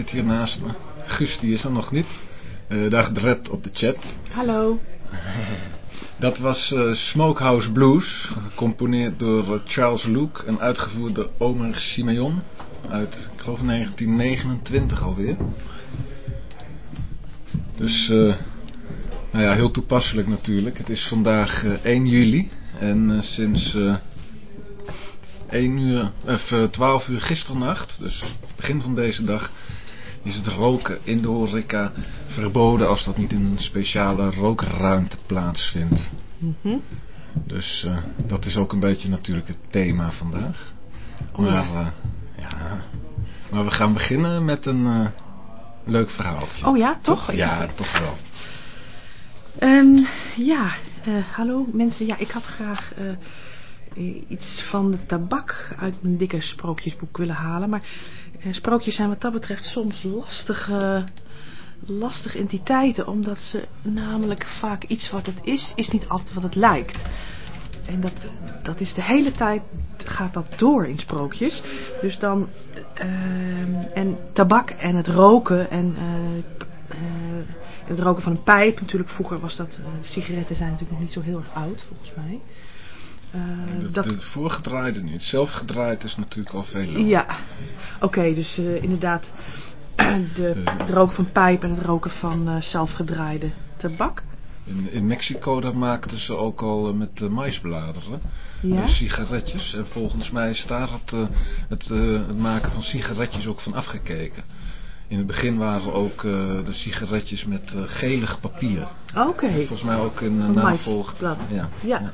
zit hier naast me. Guus die is er nog niet. Uh, dag Dred op de chat. Hallo. Dat was uh, Smokehouse Blues, gecomponeerd door uh, Charles Luke en uitgevoerd door Omer Simeon uit, ik geloof 1929 alweer. Dus, uh, nou ja, heel toepasselijk natuurlijk. Het is vandaag 1 juli en sinds 1 uur, of 12 uur gisternacht, dus begin van deze dag, is het roken in de horeca verboden als dat niet in een speciale rookruimte plaatsvindt. Mm -hmm. Dus uh, dat is ook een beetje natuurlijk het thema vandaag. Oh, maar, ja. Uh, ja. maar we gaan beginnen met een uh, leuk verhaaltje. Oh ja, toch? Ja, toch wel. Um, ja, hallo mensen. Ja, ik had graag iets van de tabak uit mijn dikke sprookjesboek willen halen. Maar uh, sprookjes zijn wat dat betreft soms lastige, lastige entiteiten. Omdat ze namelijk vaak iets wat het is, is niet altijd wat het lijkt. En dat, dat is de hele tijd, gaat dat door in sprookjes. Dus dan, uh, en tabak en het roken en... Uh, het roken van een pijp, natuurlijk vroeger was dat, sigaretten zijn natuurlijk nog niet zo heel erg oud volgens mij. Uh, de, dat... de voorgedraaide niet. Zelfgedraaid is natuurlijk al veel langer. Ja, oké, okay, dus uh, inderdaad de, het roken van pijp en het roken van uh, zelfgedraaide tabak. In, in Mexico daar maakten ze ook al met de maisbladeren ja? sigaretjes. En volgens mij is daar het, het, het maken van sigaretjes ook van afgekeken. In het begin waren ook uh, de sigaretjes met uh, gelig papier. Oké. Okay. Volgens mij ook in uh, navolg. Ja. ja. ja.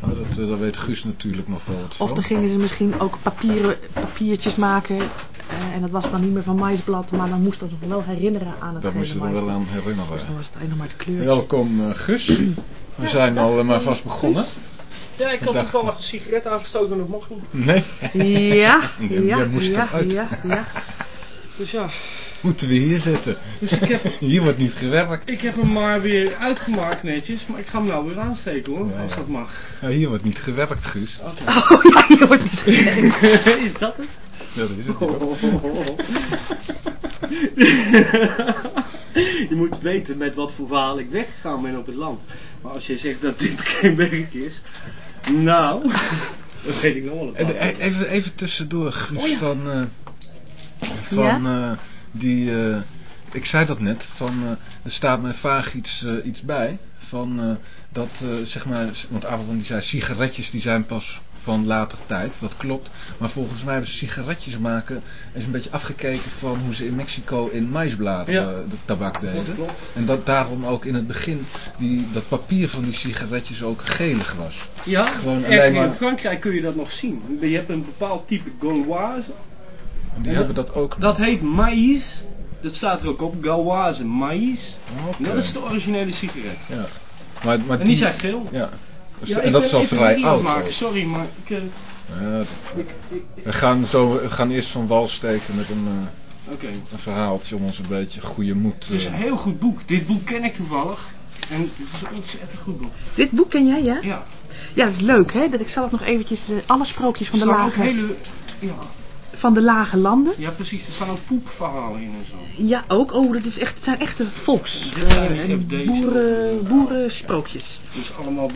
Nou, dat, dat weet Guus natuurlijk nog wel wat Of dan gingen ze misschien ook papieren, papiertjes maken. Uh, en dat was dan niet meer van maisblad. Maar dan moest dat nog wel herinneren aan het Dat moest je er wel aan herinneren. Dus dan was het eigenlijk maar het kleurtje. Welkom uh, Guus. We ja, zijn al maar vast begonnen. Ja, ik had toevallig een sigaret aangestoken en dat mocht niet. Nee? Ja, ja, ja, moest ja, eruit. ja, ja. Dus ja. Moeten we hier zitten? Dus ik heb, hier wordt niet gewerkt. Ik heb hem maar weer uitgemaakt netjes, maar ik ga hem nou weer aansteken hoor, Ja, als dat mag. Ja, hier wordt niet gewerkt, Guus. Oké. Oh ja, hier wordt niet gewerkt. Is dat het? Ja, dat is het. joh. je moet weten met wat voor verhaal ik weggegaan ben op het land. Maar als je zegt dat dit geen werk is, nou, dat weet ik nog wel een En, paar. e- even, even tussendoor, Guus, Oh ja. van, eh, van eh, die, eh, ik zei dat net, van, eh, er staat me vaag iets, eh, iets bij, van dat, zeg maar, want Abraham die zei, sigaretjes die zijn pas van later tijd, dat klopt, maar volgens mij hebben ze sigaretjes maken, is een beetje afgekeken van hoe ze in Mexico in Ja. eh, de tabak Dat deden. klopt. En dat daarom ook in het begin die, dat papier van die sigaretjes ook gelig was. Ja, Gewoon echt alleen in maar- Frankrijk kun je dat nog zien. Je hebt een bepaald type Gauloise. En die Ja. hebben dat ook Dat heet maïs. Dat staat er ook op. Gauloise maïs. Dat is de originele sigaret. Ja. Maar, maar En die zijn geel. Ja. Dus- Ja, en dat wil is al vrij oud. maken. Sorry, maar ik, eh, Ja, dat- ik, ik, ik- we, gaan zo, we gaan eerst van wal steken met een, eh, Oké. een verhaaltje om ons een beetje goede moed Het is een eh, heel goed boek. Dit boek ken ik toevallig. En het is een ontzettend goed boek. Dit boek ken jij, ja? Ja. Ja, dat is leuk, hè? Dat ik zal het nog eventjes, alle sprookjes van de, ook lage, hele... Ja, van de lage landen. ja, precies. Er staan ook poepverhalen in en zo. Ja, ook. Oh, dat is echt, het zijn echte volks. Zijn eh, FD's boeren, ook. boerensprookjes. Dus allemaal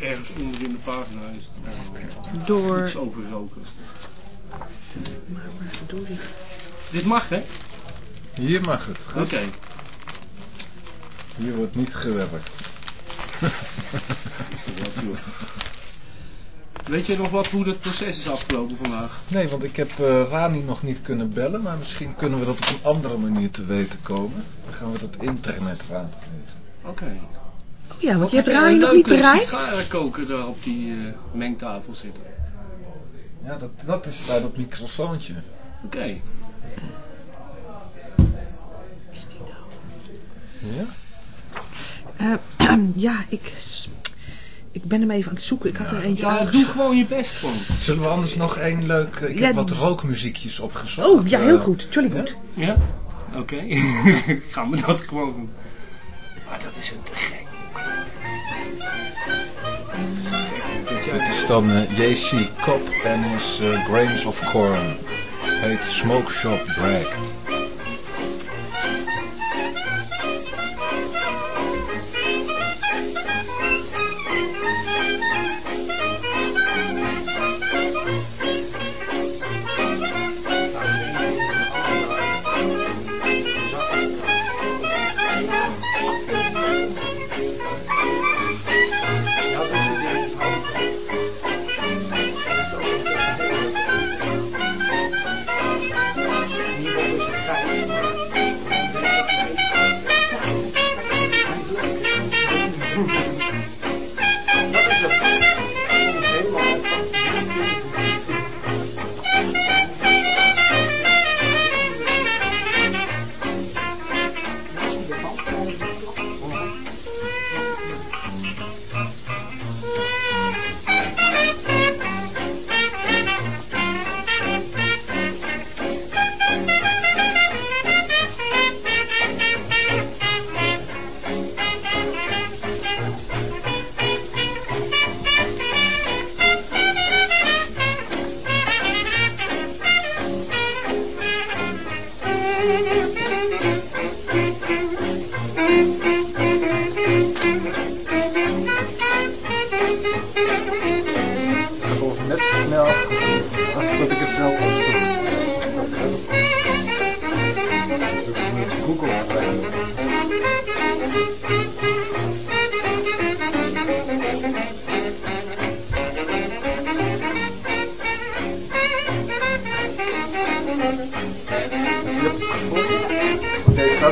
ergens onder in de pagina is het Door... iets over roken. Maar, maar verdorie. Dit mag, hè? Hier mag het. goed? Oké. Hier wordt niet gewerkt. Weet je nog wat hoe dat proces is afgelopen vandaag? Nee, want ik heb eh, Rani nog niet kunnen bellen, maar misschien kunnen we dat op een andere manier te weten komen. Dan gaan we dat internet raadplegen. Oké. Oh ja, want je hebt Heb Rani een nog niet bereikt. sigarenkoker daar op die eh, mengtafel zitten. Ja, dat, dat is bij dat microfoontje. Oké. Ja? Eh, ja, ik, ik ben hem even aan het zoeken. Ik had er eentje Ja, doe gewoon je best gewoon. Zullen we anders nog één leuk... eh, ik Ja, heb wat rookmuziekjes opgezocht. Oh, ja, heel eh, goed. Jolly ja? goed. Ja? Oké. Gaan we dat gewoon doen. Maar dat is een te gek Dit is dan uh, J.C. Cobb en his uh, Grains of Corn. Het heet Smoke Shop Drag.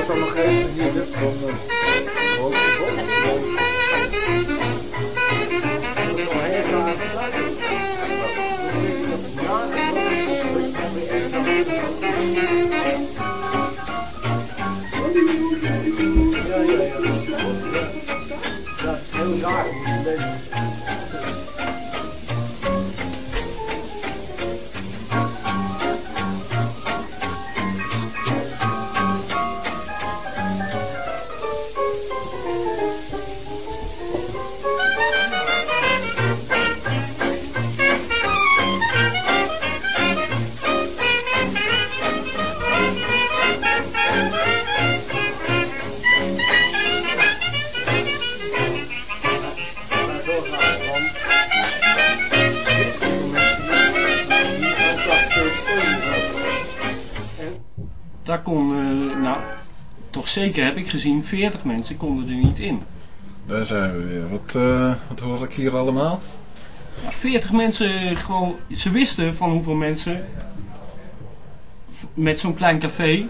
Zeker heb ik gezien, 40 mensen konden er niet in. Daar zijn we weer. Wat, uh, wat hoor ik hier allemaal? Ja, 40 mensen gewoon, ze wisten van hoeveel mensen met zo'n klein café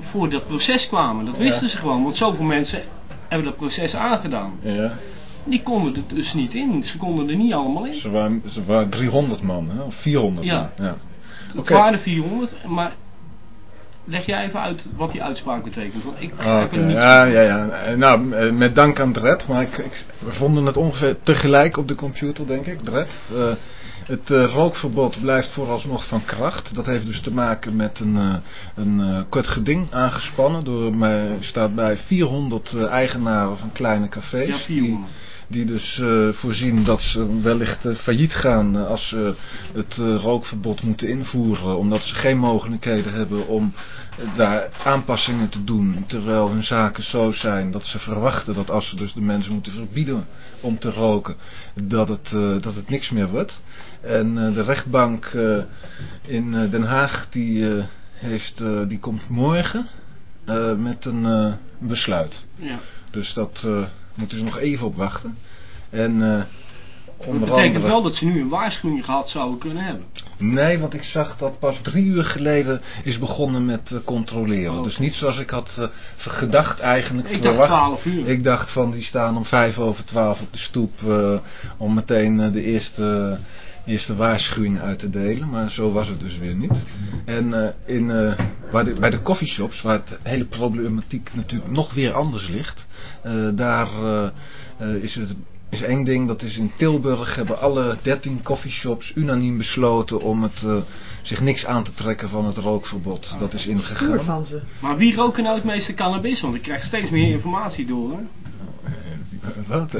voor dat proces kwamen. Dat wisten ze gewoon, want zoveel mensen hebben dat proces aangedaan. Ja. Die konden er dus niet in. Ze konden er niet allemaal in. Ze waren, ze waren 300 man, hè? of 400 ja. man. Ja. Het waren 400, maar leg jij even uit wat die uitspraak betekent. Want ik okay. niet. Ja, ja, ja. Nou, eh, met dank aan Dred, maar ik, ik, we vonden het ongeveer tegelijk op de computer, denk ik, Dred. Uh, het uh, rookverbod blijft vooralsnog van kracht. Dat heeft dus te maken met een, uh, een kort geding aangespannen. Door, mij staat bij 400 eigenaren van kleine cafés. Ja, 400. Die, die dus uh, voorzien dat ze wellicht uh, failliet gaan uh, als ze het rookverbod moeten invoeren. Omdat ze geen mogelijkheden hebben om daar aanpassingen te doen. Terwijl hun zaken zo zijn dat ze verwachten dat als ze dus de mensen moeten verbieden om te roken, dat het, dat het niks meer wordt. En de rechtbank in Den Haag die, heeft, die komt morgen met een besluit. Ja. Dus dat moeten ze nog even op wachten. En, uh, dat betekent andere... wel dat ze nu een waarschuwing gehad zouden kunnen hebben. Nee, want ik zag dat pas drie uur geleden is begonnen met uh, controleren. Oh. Dus niet zoals ik had uh, gedacht eigenlijk. Ik verwacht. dacht 12 uur. Ik dacht van die staan om vijf over twaalf op de stoep om meteen de eerste eerste waarschuwing uit te delen, maar zo was het dus weer niet. En uh, in, uh, waar de, bij de coffeeshops, waar het hele problematiek natuurlijk nog weer anders ligt, uh, daar is het is één ding, dat is in Tilburg hebben alle 13 coffeeshops unaniem besloten om het, zich niks aan te trekken van het rookverbod. Dat is ingegaan. Van ze. Maar wie roken nou het meeste cannabis? Want ik krijg steeds meer informatie door. Hè? wat?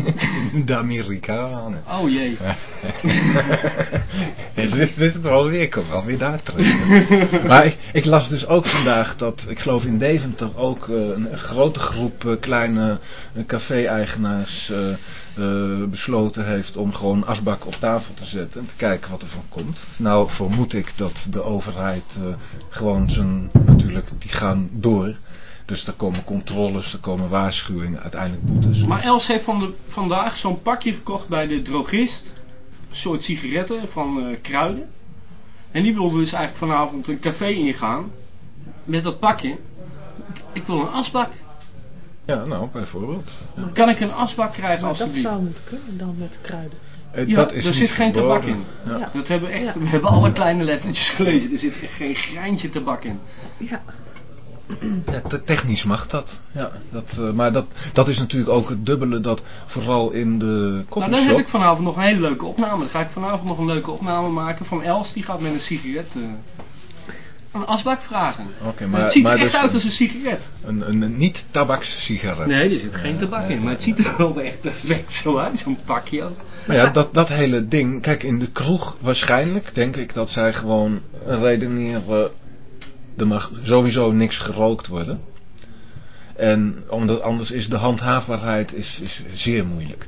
De Amerikanen. Oh jee. dus dit, is het alweer, kom alweer daar terug. maar ik, ik, las dus ook vandaag dat, ik geloof in Deventer ook uh, een, grote groep uh, kleine uh, café-eigenaars besloten heeft om gewoon asbak op tafel te zetten en te kijken wat er van komt. Nou vermoed ik dat de overheid gewoon zijn, natuurlijk, die gaan door. Dus er komen controles, er komen waarschuwingen, uiteindelijk boetes. Maar Els heeft van vandaag zo'n pakje gekocht bij de drogist. Een soort sigaretten van uh, kruiden. En die wilde dus eigenlijk vanavond een café ingaan. Met dat pakje. Ik wil een asbak. Ja, nou, bijvoorbeeld. Ja. Kan ik een asbak krijgen maar alsjeblieft? dat zou moeten kunnen dan met kruiden. Eh, Ja, dat is er zit geen tabak in. Ja. Dat hebben we echt, Ja. we hebben alle kleine lettertjes gelezen. Er zit echt geen greintje tabak in. Ja, Ja, te- technisch mag dat. Ja, dat eh, maar dat, dat is natuurlijk ook het dubbele dat vooral in de Nou, dan coffeeshop... heb ik vanavond nog een hele leuke opname. Dan ga ik vanavond nog een leuke opname maken van Els. Die gaat met een sigaret eh, een asbak vragen. Oké, Maar maar, het ziet maar er echt dus uit als een sigaret. een, een, een niet-tabakssigaret. Nee, er zit geen Ja, tabak nee, in. Maar het ziet er wel echt perfect zo uit. Zo'n pakje ook. Maar ja, dat, dat hele ding... Kijk, in de kroeg waarschijnlijk denk ik dat zij gewoon redeneren... Er mag sowieso niks gerookt worden. En omdat anders is de handhaafbaarheid is, is zeer moeilijk.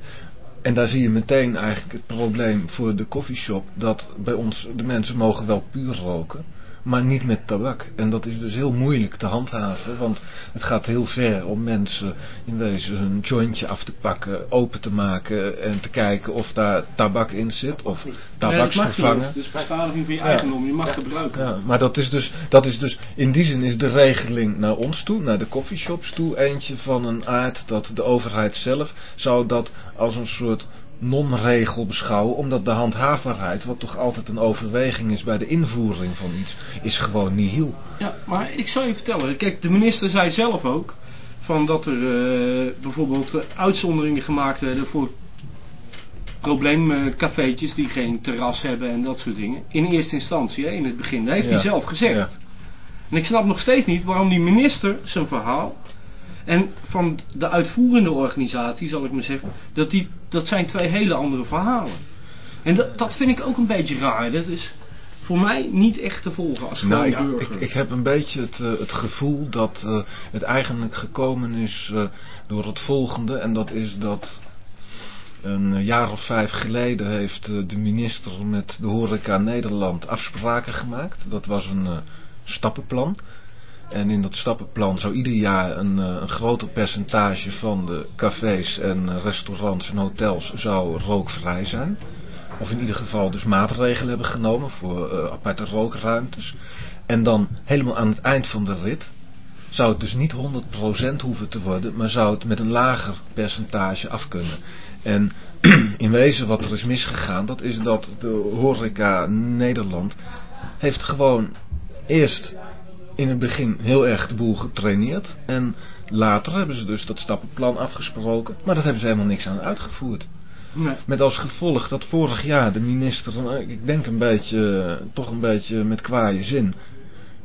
En daar zie je meteen eigenlijk het probleem voor de koffieshop. Dat bij ons de mensen mogen wel puur roken. Maar niet met tabak. En dat is dus heel moeilijk te handhaven. Want het gaat heel ver om mensen in wezen hun jointje af te pakken, open te maken en te kijken of daar tabak in zit. Of Nee, tabaksvervanger. Is beschadiging van je Ja. eigendom. Je mag gebruiken. Ja, maar dat is, dus, dat is dus, in die zin is de regeling naar ons toe, naar de coffeeshops toe, eentje van een aard dat de overheid zelf zou dat als een soort non-regel beschouwen, omdat de handhaafbaarheid, wat toch altijd een overweging is bij de invoering van iets, is gewoon nihil. Ja, maar ik zal je vertellen. Kijk, de minister zei zelf ook van dat er eh, bijvoorbeeld eh, uitzonderingen gemaakt werden voor probleemcafeetjes die geen terras hebben en dat soort dingen. In eerste instantie, hè, in het begin. Dat heeft Ja. hij zelf gezegd. Ja. En ik snap nog steeds niet waarom die minister zijn verhaal en van de uitvoerende organisatie, zal ik maar zeggen, dat, die, dat zijn twee hele andere verhalen. En dat, dat vind ik ook een beetje raar. Dat is voor mij niet echt te volgen als gewoon Nou, ik, burger. ik, ik heb een beetje het, eh, het gevoel dat eh, het eigenlijk gekomen is eh, door het volgende. En dat is dat een jaar of vijf geleden heeft de minister met de horeca Nederland afspraken gemaakt. Dat was een stappenplan. En in dat stappenplan zou ieder jaar een, eh, een groter percentage van de cafés en restaurants en hotels zou rookvrij zijn. Of in ieder geval dus maatregelen hebben genomen voor eh, aparte rookruimtes. En dan helemaal aan het eind van de rit zou het dus niet 100% hoeven te worden, maar zou het met een lager percentage af kunnen. En in wezen wat er is misgegaan, dat is dat de horeca Nederland heeft gewoon eerst in het begin heel erg de boel getraineerd. En later hebben ze dus dat stappenplan afgesproken, maar dat hebben ze helemaal niks aan uitgevoerd. Nee. Met als gevolg dat vorig jaar de minister, eh, ik denk een beetje, toch een beetje met kwaaie zin,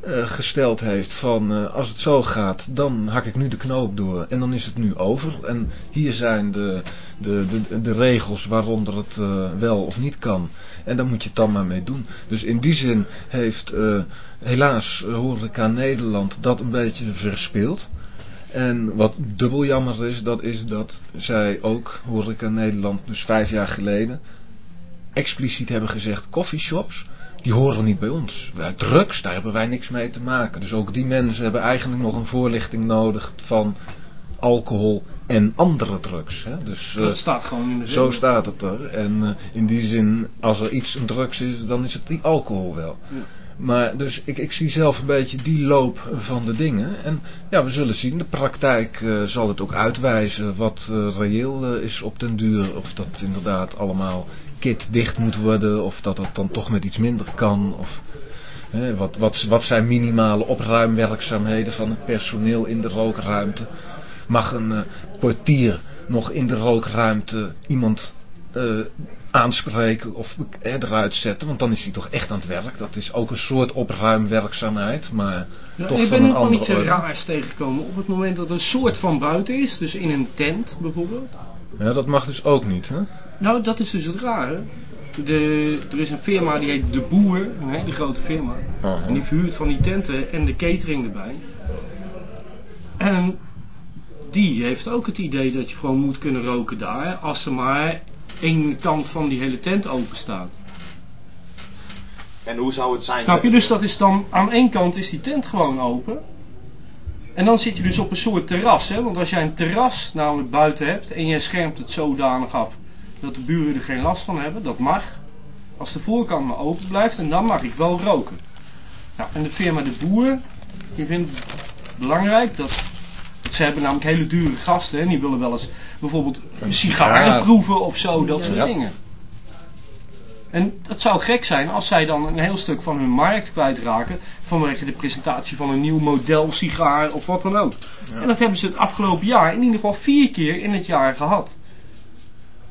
eh, gesteld heeft van eh, als het zo gaat, dan hak ik nu de knoop door en dan is het nu over. En hier zijn de, de, de, de regels waaronder het eh, wel of niet kan. En daar moet je het dan maar mee doen. Dus in die zin heeft eh, helaas eh, Horeca Nederland dat een beetje verspeeld. En wat dubbel jammer is, dat is dat zij ook, Horeca Nederland, dus vijf jaar geleden, expliciet hebben gezegd, coffeeshops, die horen niet bij ons. Drugs, daar hebben wij niks mee te maken. Dus ook die mensen hebben eigenlijk nog een voorlichting nodig van alcohol en andere drugs. Hè? Dus, eh, Dat staat gewoon in de zo regel. staat het er. En eh, in die zin, als er iets een drugs is, dan is het die alcohol wel. Ja. Maar dus ik, ik zie zelf een beetje die loop van de dingen. En ja, we zullen zien. De praktijk eh, zal het ook uitwijzen wat eh, reëel eh, is op den duur. Of dat inderdaad allemaal kitdicht moet worden. Of dat het dan toch met iets minder kan. Of wat, wat, wat zijn minimale opruimwerkzaamheden van het personeel in de rookruimte. Mag een eh, portier nog in de rookruimte iemand eh, aanspreken of eh, eruit zetten. Want dan is hij toch echt aan het werk. Dat is ook een soort opruimwerkzaamheid. Maar Ja, toch ik van ben een andere iets eh, orde. raars tegengekomen. Op het moment dat een soort van buiten is, dus in een tent bijvoorbeeld. Ja, dat mag dus ook niet, hè? Nou, dat is dus het rare. De, er is een firma die heet De Boer, een hele grote firma. Aha. En die verhuurt van die tenten en de catering erbij. En die heeft ook het idee dat je gewoon moet kunnen roken daar, als er maar één kant van die hele tent open staat. En hoe zou het zijn? Snap je? Dus dat is dan, aan één kant is die tent gewoon open. En dan zit je dus op een soort terras, hè. Want als jij een terras namelijk buiten hebt en je schermt het zodanig af dat de buren er geen last van hebben, dat mag. Als de voorkant maar open blijft en dan mag ik wel roken. Nou, en de firma De Boer, die vindt het belangrijk dat... Ze hebben namelijk hele dure gasten, hè. Die willen wel eens bijvoorbeeld Een sigaren proeven of zo, dat soort Ja. dingen. En dat zou gek zijn als zij dan een heel stuk van hun markt kwijtraken vanwege de presentatie van een nieuw model sigaar of wat dan ook. En dat hebben ze het afgelopen jaar in ieder geval vier keer in het jaar gehad.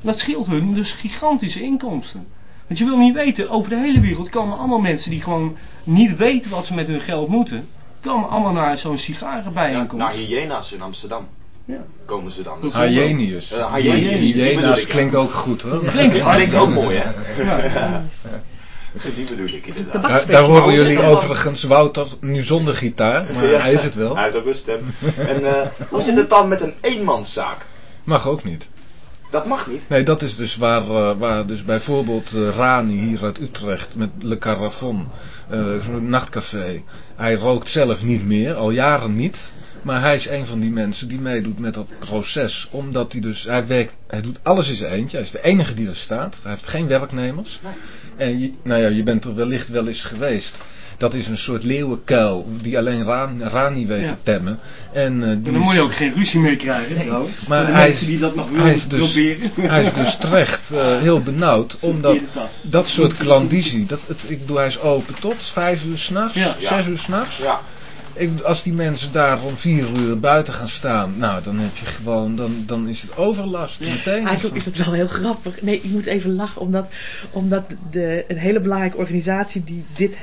Dat scheelt hun dus gigantische inkomsten. Want je wil niet weten, over de hele wereld komen allemaal mensen die gewoon niet weten wat ze met hun geld moeten. Komen allemaal naar zo'n Ja, sigarenbijeenkomst. naar hyena's in Amsterdam Ja. komen ze dan. Dat- Hyenius. Hyenius, Hyena's ja. klinkt ook goed, hoor. Klinkt ook mooi, hè? Ja. Die bedoel ik inderdaad. Daar, daar horen Oh, jullie er overigens Wouter nu zonder gitaar, maar Ja. hij is het wel. Hij heeft ook een stem. En eh, hoe zit het dan met een eenmanszaak? Mag ook niet. Dat mag niet. Nee, dat is dus waar, eh, waar dus bijvoorbeeld eh, Rani hier uit Utrecht met Le Carafon, zo'n nachtcafé. Hij rookt zelf niet meer, al jaren niet. Maar hij is een van die mensen die meedoet met dat proces. Omdat hij dus, hij werkt, hij doet alles in zijn eentje. Hij is de enige die er staat. Hij heeft geen werknemers. En je, nou ja, je bent er wellicht wel eens geweest. Dat is een soort leeuwenkuil die alleen Rani, Rani weet Ja. te temmen. En, eh, die En dan moet je ook geen ruzie mee krijgen trouwens. maar de hij mensen is- die dat nog hij willen is dus- proberen. Hij is dus terecht eh, heel benauwd, omdat dat soort klandizie, dat, het, ik bedoel, hij is open tot vijf uur s'nachts, Ja. zes uur s'nachts. Ja. Ik, als die mensen daar om vier uur buiten gaan staan, nou dan heb je gewoon, dan, dan is het overlast meteen. Eigenlijk is het wel heel grappig. Nee, ik moet even lachen, omdat, omdat de, een hele belangrijke organisatie die dit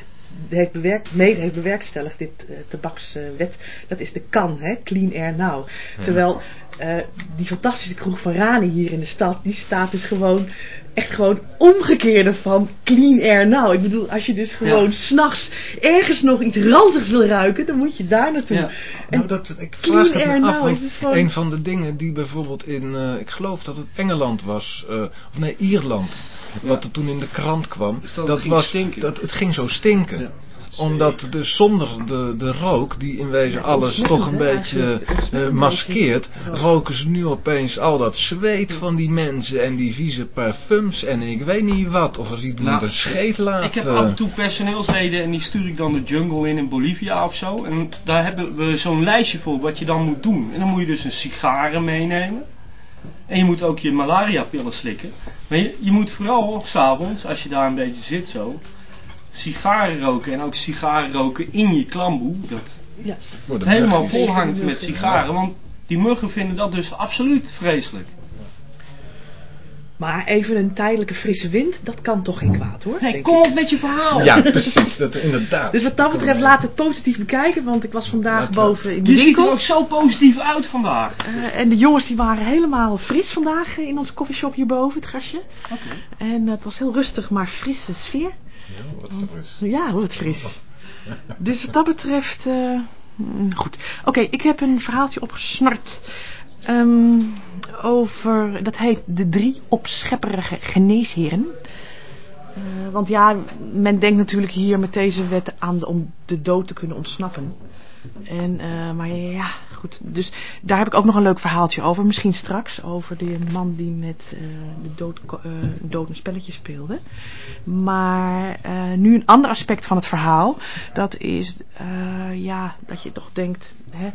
heeft bewerkt, mede heeft bewerkstelligd, dit eh, tabakswet, dat is de CAN, hè, Clean Air Now. Terwijl eh, die fantastische kroeg van Rani hier in de stad, die staat dus gewoon, echt gewoon omgekeerde van Clean Air Now. Ik bedoel, als je dus gewoon Ja. s'nachts ergens nog iets ranzigs wil ruiken, dan moet je daar naartoe. Ja. Nou, dat, ik Clean vraag het Air me af, is dus gewoon- een van de dingen die bijvoorbeeld in, eh, ik geloof dat het Engeland was, eh, of nee, Ierland, wat er toen in de krant kwam, Dus dat was, stinken. dat het ging zo stinken. Omdat dus zonder de, de rook, die in wezen alles toch een hè, beetje eh, maskeert, roken ze nu opeens al dat zweet van die mensen en die vieze parfums en ik weet niet wat. Of als die Nou, een scheet laat. Ik heb eh, af en toe personeelsleden en die stuur ik dan de jungle in in Bolivia of zo. En daar hebben we zo'n lijstje voor wat je dan moet doen. En dan moet je dus een sigaren meenemen. En je moet ook je malaria-pillen slikken. Maar je, je moet vooral s'avonds, als je daar een beetje zit zo, sigaren roken. En ook sigaren roken in je klamboe. Dat Ja. het helemaal vol hangt met sigaren. Want die muggen vinden dat dus absoluut vreselijk. Maar even een tijdelijke frisse wind, dat kan toch geen kwaad hoor. Nee, kom op met je verhaal. Ja, precies, dat, inderdaad. Dus wat dat betreft laat het positief bekijken, want ik was vandaag boven in de Je ziet er winkel. ook zo positief uit vandaag. Eh, en de jongens die waren helemaal fris vandaag in onze koffieshop hierboven, het grasje. Oké. En het was heel rustig, maar frisse sfeer. Ja, wat fris. Ja, wat fris. Dus wat dat betreft, eh, goed. Oké, ik heb een verhaaltje opgesnort. Ehm, over, dat heet De Drie Opschepperige Geneesheren. Eh, want ja, men denkt natuurlijk hier met deze wet aan de- om de dood te kunnen ontsnappen. En, eh, maar ja, goed. Dus daar heb ik ook nog een leuk verhaaltje over. Misschien straks. Over de man die met eh, de dood, dood een spelletje speelde. Maar nu een ander aspect van het verhaal. Dat is ja, dat je toch denkt hè,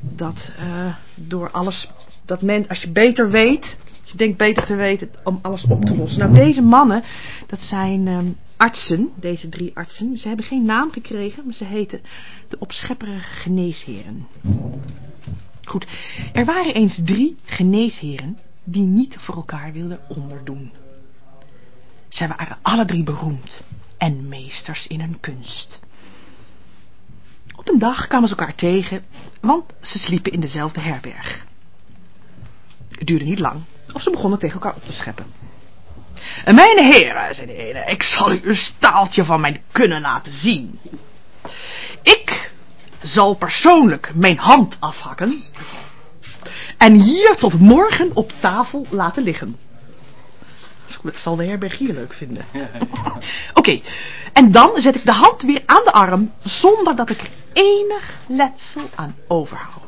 dat door alles. Dat men, als je beter weet. Je denkt beter te weten om alles op te lossen. Nou, deze mannen, dat zijn ehm, artsen, deze drie artsen. Ze hebben geen naam gekregen, maar ze heten de opschepperige geneesheren. Goed, er waren eens drie geneesheren die niet voor elkaar wilden onderdoen. Zij waren alle drie beroemd en meesters in hun kunst. Op een dag kwamen ze elkaar tegen, want ze sliepen in dezelfde herberg. Het duurde niet lang of ze begonnen tegen elkaar op te scheppen. Mijn heren, zei de ene, ik zal u een staaltje van mijn kunnen laten zien. Ik zal persoonlijk mijn hand afhakken en hier tot morgen op tafel laten liggen. Dat zal de herbergier leuk vinden. Oké, en dan zet ik de hand weer aan de arm zonder dat ik er enig letsel aan overhoud.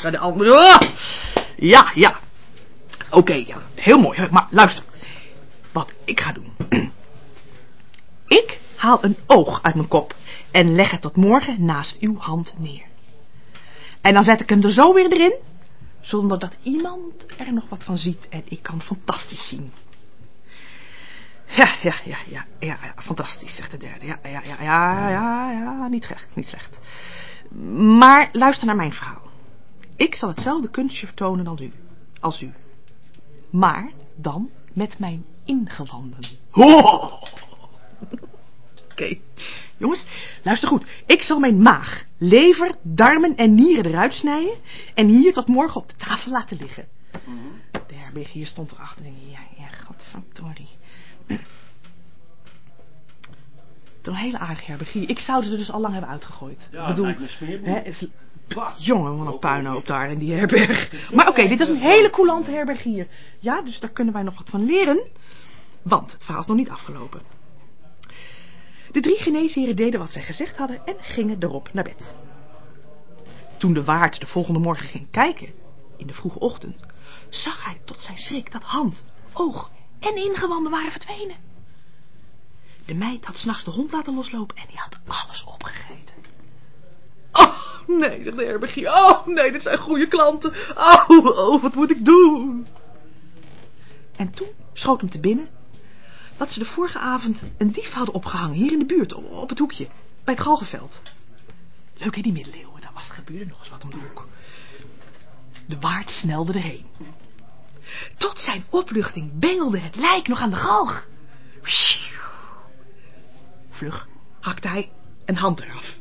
Zei de andere. Ja, ja. Oké, ja, heel mooi. Maar luister, wat ik ga doen. Ik haal een oog uit mijn kop en leg het tot morgen naast uw hand neer. En dan zet ik hem er zo weer erin, zonder dat iemand er nog wat van ziet en ik kan fantastisch zien. Ja, ja, ja, ja, ja, fantastisch, zegt de derde. Ja, ja, ja, ja, ja, ja, niet slecht, niet slecht. Maar luister naar mijn verhaal. Ik zal hetzelfde kunstje vertonen u, als u. Maar dan met mijn ingewanden. Oké, jongens, luister goed. Ik zal mijn maag, lever, darmen en nieren eruit snijden en hier tot morgen op de tafel laten liggen. De herbergier stond erachter en ja, ja, godverdorie. Een hele aardige herbergier. Ik zou ze er dus al lang hebben uitgegooid. Ja, Ik bedoel, hè, jongen, wat een puinhoop daar in die herberg. Maar oké, dit is een hele coulante herbergier. Ja, dus daar kunnen wij nog wat van leren. Want het verhaal is nog niet afgelopen. De drie geneesheren deden wat zij gezegd hadden en gingen erop naar bed. Toen de waard de volgende morgen ging kijken, in de vroege ochtend, zag hij tot zijn schrik dat hand, oog en ingewanden waren verdwenen. De meid had s'nachts de hond laten loslopen en die had alles opgegeten. Oh, nee, zegt de herbergier. Oh, nee, dit zijn goede klanten. Oh, oh, wat moet ik doen? En toen schoot hem te binnen dat ze de vorige avond een dief hadden opgehangen, hier in de buurt, op, het hoekje, bij het Galgenveld. Leuk hè, die middeleeuwen, daar was het gebeurde nog eens wat om de hoek. De waard snelde erheen. Tot zijn opluchting bengelde het lijk nog aan de galg. Vlug hakte hij een hand eraf.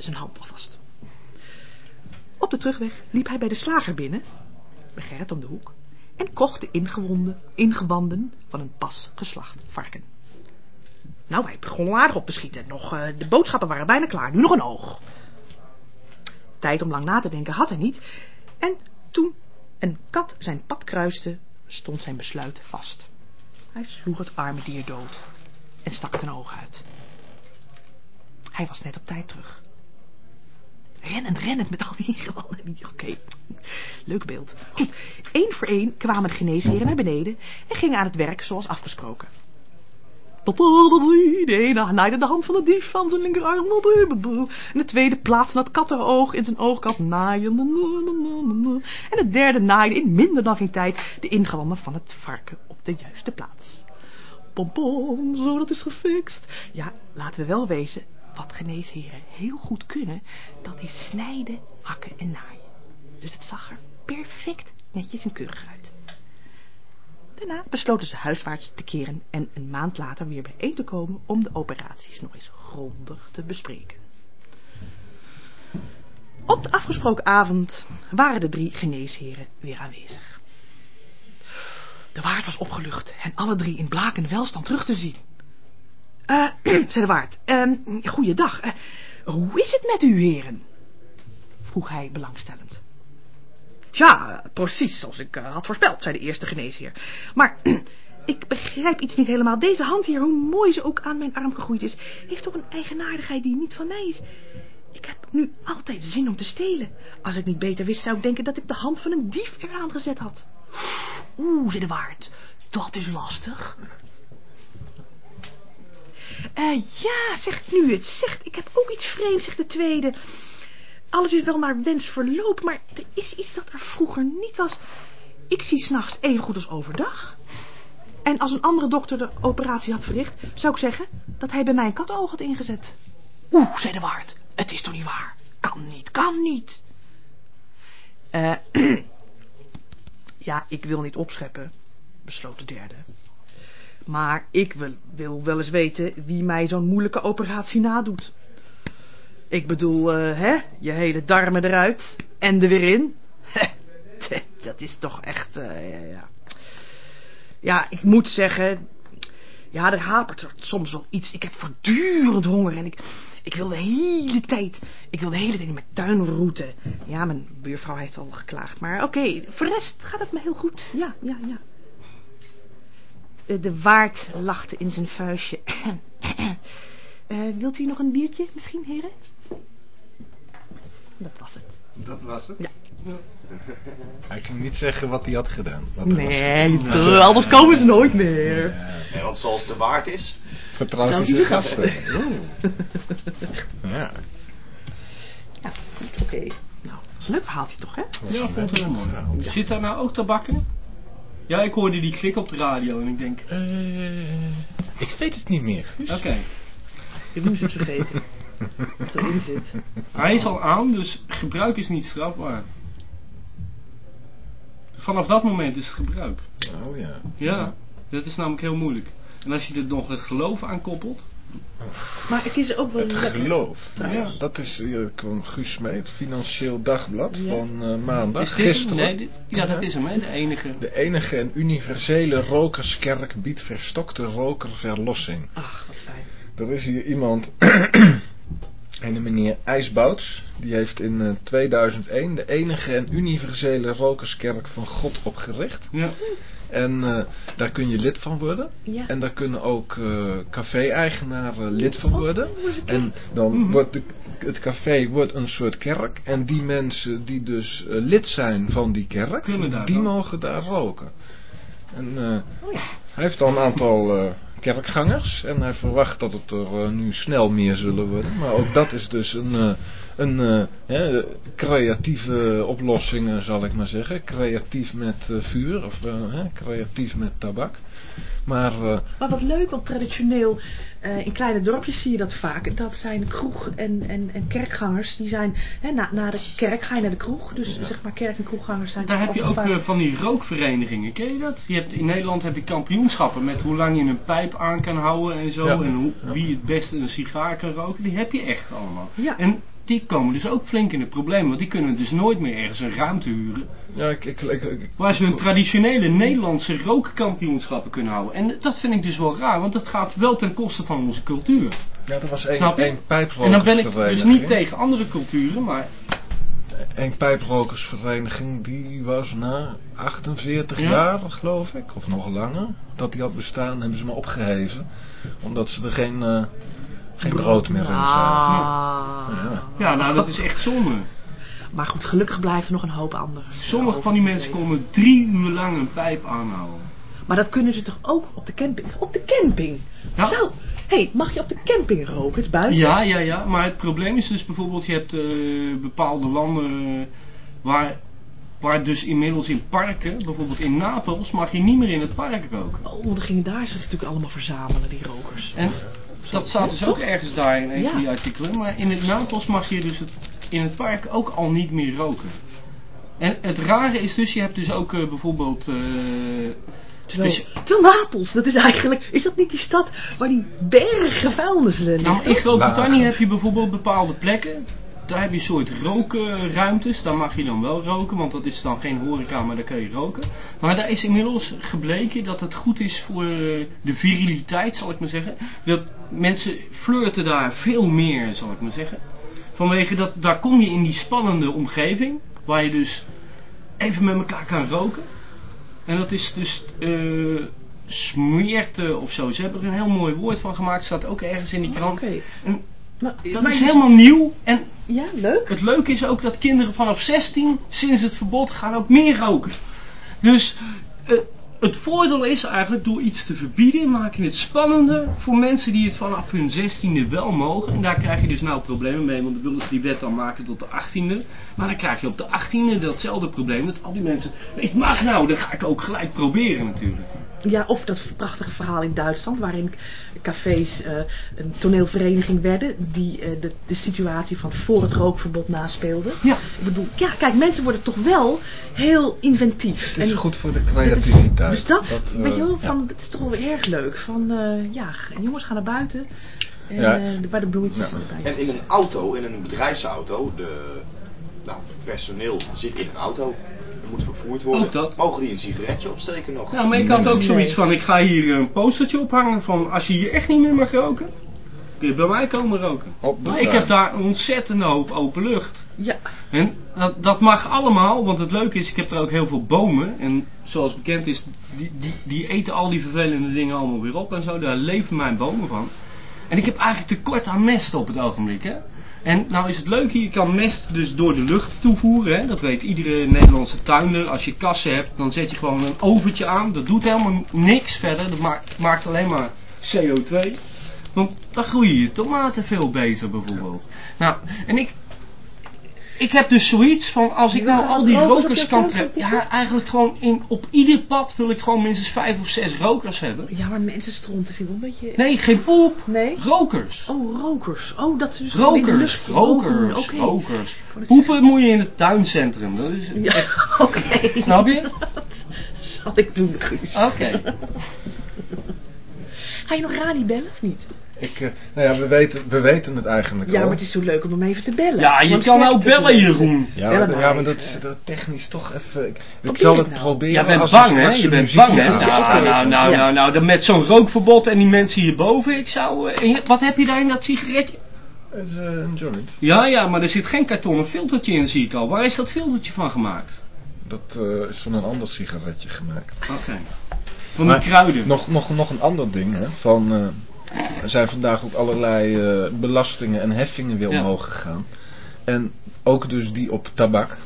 Een hand alvast. Op de terugweg liep hij bij de slager binnen, bij om de hoek, en kocht de ingewonden, ingewanden van een pas geslacht varken. Nou, hij begon al aardig op te schieten. Nog, eh, de boodschappen waren bijna klaar. Nu nog een oog. Tijd om lang na te denken had hij niet. En toen een kat zijn pad kruiste, stond zijn besluit vast. Hij sloeg het arme dier dood en stak het een oog uit. Hij was net op tijd terug. Rennend, rennend met al die ingewanden. Oké, leuk beeld. Goed, één voor één kwamen de geneesheren naar beneden en gingen aan het werk zoals afgesproken. De ene naaide de hand van de dief van zijn linkerarm. En de tweede plaatste het kattenoog in zijn oogkat naaien. En de derde naaide in minder dan geen tijd de ingewanden van het varken op de juiste plaats. Pompom, zo dat is gefixt. Ja, laten we wel wezen, wat geneesheren heel goed kunnen, dat is snijden, hakken en naaien. Dus het zag er perfect netjes en keurig uit. Daarna besloten ze huiswaarts te keren en een maand later weer bijeen te komen om de operaties nog eens grondig te bespreken. Op de afgesproken avond waren de drie geneesheren weer aanwezig. De waard was opgelucht en alle drie in blakende welstand terug te zien. Eh, zei de waard, uh, goeiedag. Eh, hoe is het met u heren? vroeg hij belangstellend. Ja, precies zoals ik eh, had voorspeld, zei de eerste geneesheer. Maar ik begrijp iets niet helemaal. Deze hand hier, hoe mooi ze ook aan mijn arm gegroeid is, heeft toch een eigenaardigheid die niet van mij is. Ik heb nu altijd zin om te stelen. Als ik niet beter wist, zou ik denken dat ik de hand van een dief eraan gezet had. Oeh, zei de waard, dat is lastig. Eh, ja, zegt nu het zegt. Ik heb ook iets vreemds, zegt de tweede. Alles is wel naar wens verloop, maar er is iets dat er vroeger niet was. Ik zie s'nachts even goed als overdag. En als een andere dokter de operatie had verricht, zou ik zeggen dat hij bij mij een katoog had ingezet. Oeh, zei de waard, het is toch niet waar? Kan niet, kan niet. Eh, ja, ik wil niet opscheppen, besloot de derde. Maar ik wil, wil wel eens weten wie mij zo'n moeilijke operatie nadoet. Ik bedoel, eh, hè, je hele darmen eruit en er weer in. Dat is toch echt, eh, ja, ja. Ja, ik moet zeggen, ja, er hapert er soms wel iets. Ik heb voortdurend honger en ik, ik wil de hele tijd, ik wil de hele tijd in mijn tuin roeten. Ja, mijn buurvrouw heeft al geklaagd, maar oké, voor de rest gaat het me heel goed. Ja, ja, ja. Eh, De waard lachte in zijn vuistje. Eh, wilt u nog een biertje misschien, heren? Dat was het. Dat was het? Ja. Hij kan niet zeggen wat hij had gedaan. Wat er was. Nee, pff, anders komen ze nooit meer. Ja, Nee, want zoals de waard is. vertrouwt hij Nou, zijn die gasten. Ja, Ja, goed, oké. Nou, dat is een leuk verhaaltje toch, hè? Ja, een vond het heel leuk mooi. Zit daar nou ook tabak in? Ja, ik hoorde die klik op de radio en ik denk, Eh, ik weet het niet meer. Oké. Ik moest het vergeten. Wat erin zit. Hij is al aan, dus gebruik is niet strafbaar. Vanaf dat moment is het gebruik. Oh ja. Ja, dat is namelijk heel moeilijk. En als je er nog het geloof aan koppelt, Maar het is ook wel Het lekker. geloof. Trouwens. Ja, dat is, hier kwam Guus mee, het Financieel Dagblad Ja. van eh, maandag, is dit hem? gisteren. Nee, dit- ja, dat is hem, hè, de enige. De enige en universele rokerskerk biedt verstokte rokerverlossing. Ach, wat fijn. Er is hier iemand, een meneer IJsbouts, die heeft in eh, 2001 de enige en universele rokerskerk van God opgericht. Ja. En eh, daar kun je lid van worden. Ja. En daar kunnen ook eh, café-eigenaren lid van worden. En dan Mhm. wordt de, het café wordt een soort kerk. En die mensen die dus eh, lid zijn van die kerk, die mogen daar roken. En Oh ja. hij heeft al een aantal kerkgangers. En hij verwacht dat het er nu snel meer zullen worden. Maar ook dat is dus een, een eh, hè, creatieve oplossing, eh, zal ik maar zeggen. Creatief met eh, vuur of eh, hè, creatief met tabak. Maar eh, Maar wat leuk, want traditioneel eh, in kleine dorpjes zie je dat vaak. Dat zijn kroeg- en, en, en kerkgangers. Die zijn, hè, na, na de kerk ga je naar de kroeg. Dus zeg maar kerk- en kroeggangers zijn Daar heb je ook vaak- van die rookverenigingen, ken je dat? Je hebt, in Nederland heb je kampioenschappen met hoe lang je een pijp aan kan houden en zo. Ja. En hoe, wie het beste een sigaar kan roken. Die heb je echt allemaal. Ja. En die komen dus ook flink in de problemen. Want die kunnen dus nooit meer ergens een ruimte huren. ja, ik, ik, ik, Waar ze hun traditionele Nederlandse rookkampioenschappen kunnen houden. En dat vind ik dus wel raar. Want dat gaat wel ten koste van onze cultuur. ja, er was één, één En dan ben ik dus niet tegen andere culturen. Maar Een pijprokersvereniging die was na 48 Ja. jaar, geloof ik, of nog langer, dat die had bestaan, hebben ze maar opgeheven. Omdat ze er geen, eh, geen brood meer. Ah. Ja. ja, nou dat is echt zonde. Maar goed, gelukkig blijft er nog een hoop anderen. Sommige van die mensen konden drie uur lang een pijp aanhouden. Maar dat kunnen ze toch ook op de camping? Op de camping? Ja. Zo. Hé, hey, mag je op de camping roken? Het is buiten. Ja, ja, ja. Maar het probleem is dus bijvoorbeeld, je hebt eh, bepaalde landen eh, waar, waar dus inmiddels in parken, bijvoorbeeld in Napels, mag je niet meer in het park roken. Oh, want dan gingen daar zich natuurlijk allemaal verzamelen, die rokers. En dat staat dus ook ergens daar in een Ja. van die artikelen. Maar in het Napels mag je dus het, in het park ook al niet meer roken. En het rare is dus, je hebt dus ook eh, bijvoorbeeld... eh, Terwijl, terwijl Napels, dat is eigenlijk... Is dat niet die stad waar die bergen vuilnis liggen? Nou, in Groot-Brittannië Lager. heb je bijvoorbeeld bepaalde plekken. Daar heb je een soort rookruimtes. Daar mag je dan wel roken, want dat is dan geen horeca, maar daar kun je roken. Maar daar is inmiddels gebleken dat het goed is voor eh, de viriliteit, zal ik maar zeggen. Dat mensen flirten daar veel meer, zal ik maar zeggen. Vanwege dat, daar kom je in die spannende omgeving, waar je dus even met elkaar kan roken. En dat is dus eh smeerte of zo. Ze hebben er een heel mooi woord van gemaakt, staat ook ergens in die krant. Oké. En Maar, dat maar is helemaal nieuw. En Ja, leuk. het leuke is ook dat kinderen vanaf 16, sinds het verbod, gaan ook meer roken. Dus eh, het voordeel is eigenlijk door iets te verbieden, maak je het spannender voor mensen die het vanaf hun 16e wel mogen. En daar krijg je dus nou problemen mee, want dan willen ze die wet dan maken tot de 18e. Maar dan krijg je op de 18e datzelfde probleem, dat al die mensen, het mag nou, dat ga ik ook gelijk proberen natuurlijk. Ja, of dat prachtige verhaal in Duitsland, waarin cafés eh, een toneelvereniging werden, die eh, de, de situatie van voor het rookverbod naspeelde. Ja. Ik bedoel, ja, kijk, mensen worden toch wel heel inventief. Het is En goed voor de dat is- creativiteit. Dus dat, eh, weet je wel, ja. van, dat is toch wel weer erg leuk. Van, eh, ja, jongens gaan naar buiten. En, Ja. eh, de- waar de bloemetjes Ja. erbij. En in een auto, in een bedrijfsauto, de nou, personeel zit in een auto. Moet vervoerd worden. Ook dat. Mogen die een sigaretje opsteken nog? Ja, maar ik had ook zoiets van, ik ga hier een postertje ophangen van, als je hier echt niet meer mag roken, kun je bij mij komen roken. Maar ik heb daar een ontzettende hoop open lucht. Ja, En dat, dat mag allemaal, want het leuke is, ik heb er ook heel veel bomen. En zoals bekend is, die, die, die eten al die vervelende dingen allemaal weer op en zo. Daar leven mijn bomen van. En ik heb eigenlijk tekort aan mest op het ogenblik. Hè? En nou is het leuk hier, je kan mest dus door de lucht toevoeren. Hè? Dat weet iedere Nederlandse tuinder. Als je kassen hebt, dan zet je gewoon een overtje aan. Dat doet helemaal niks verder. Dat maakt, maakt alleen maar CO2. Want dan groeien je tomaten veel beter bijvoorbeeld. Nou, en ik, ik heb dus zoiets van, als ik nou al die rokers kan trekken. Ja, eigenlijk gewoon in, op ieder pad wil ik gewoon minstens vijf of zes rokers hebben. ja, maar mensen stronten vind ik wel een beetje... Nee, geen poep. Nee? Rokers. Oh, rokers. Oh, dat is dus in Rokers, lucht. rokers, Oh, rokers. Poepen moet je in het tuincentrum. Dat is Ja, oké. Snap je? Dat zal ik doen, Guus. Oké. Ga je nog Rani bellen of niet? Ik, eh, nou ja, we weten, we weten het eigenlijk Ja, al. maar het is zo leuk om hem even te bellen. Ja, je Want kan te bellen. Jeroen. Ja, Bellen maar, ja, maar dat even. is dat technisch toch even... Ik, zal het nou. proberen. Jij bent als bang, hè? Je bent bang, hè? Nou, nou, nou, Ja. nou, nou, dan met zo'n rookverbod en die mensen hierboven. Ik zou... eh, wat heb je daar in dat sigaretje? Het is eh, een joint. Ja, ja, maar er zit geen kartonnen filtertje in, zie ik al. Waar is dat filtertje van gemaakt? Dat eh, is van een ander sigaretje gemaakt. Oké. Van Maar die kruiden. Nog, nog, nog een ander ding, hè. Van, eh, er zijn vandaag ook allerlei eh, belastingen en heffingen weer Ja. omhoog gegaan. En ook dus die op tabak.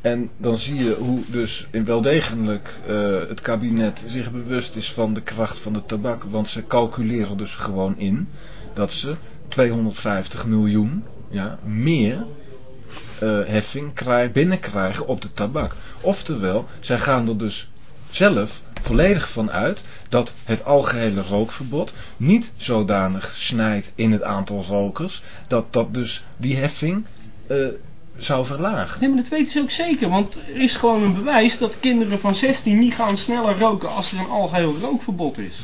En dan zie je hoe dus in wel degelijk eh, het kabinet zich bewust is van de kracht van de tabak. Want ze calculeren dus gewoon in dat ze 250 miljoen ja, meer eh, heffing krijg, binnenkrijgen op de tabak. Oftewel, zij gaan er dus zelf volledig van uit dat het algehele rookverbod niet zodanig snijdt in het aantal rokers dat dat dus die heffing eh, zou verlagen. Nee, maar dat weten ze ook zeker. Want er is gewoon een bewijs dat kinderen van 16 niet gaan sneller roken als er een algeheel rookverbod is.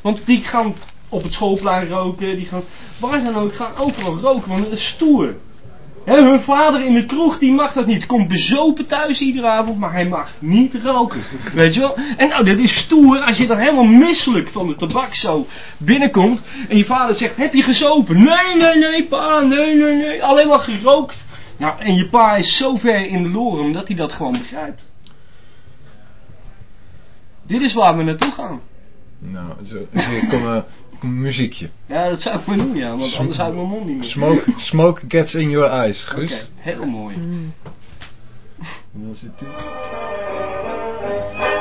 Want die gaan op het schoolplein roken, die gaan waar dan ook, gaan overal roken, want het is stoer. Hè, hun vader in de kroeg, die mag dat niet. Komt bezopen thuis iedere avond, maar hij mag niet roken. Weet je wel? En nou, dat is stoer als je dan helemaal misselijk van de tabak zo binnenkomt. En je vader zegt, heb je gezopen? Nee, nee, nee, pa, nee, nee, nee. Alleen maar gerookt. Nou, en je pa is zo ver in de lorem dat hij dat gewoon begrijpt. Dit is waar we naartoe gaan. Nou, zo, hier kom, kom een muziekje. Ja, dat zou ik maar doen, ja, want anders hou ik mijn mond niet meer. Smoke, smoke gets in your eyes, Oké, Guus. heel mooi. Mm. En dan zit die. Dit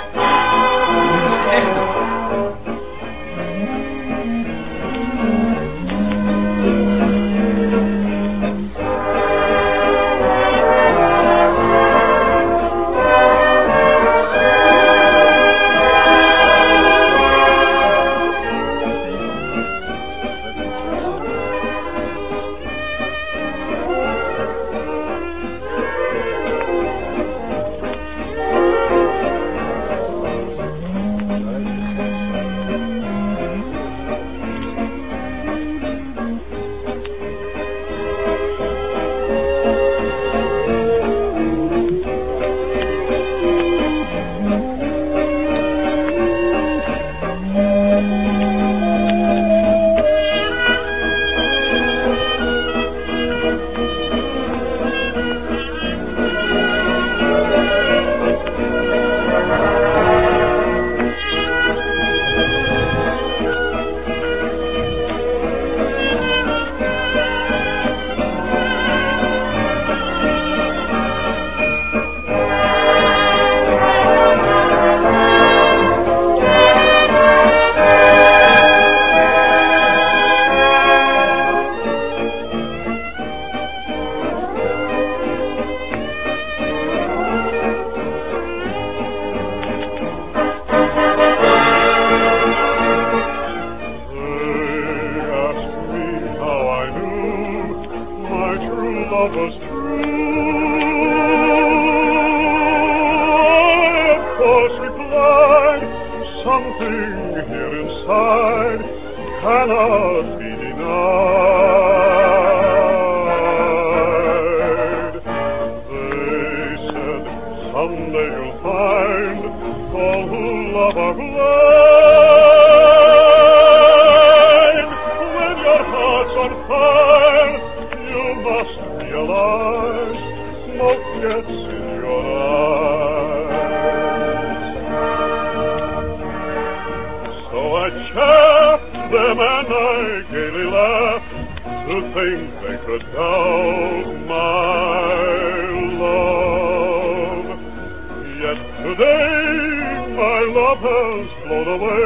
find all who love are blind. When your heart's on fire, you must realize smoke gets in your eyes. So I chaffed them and I gaily laughed to think they could doubt the world.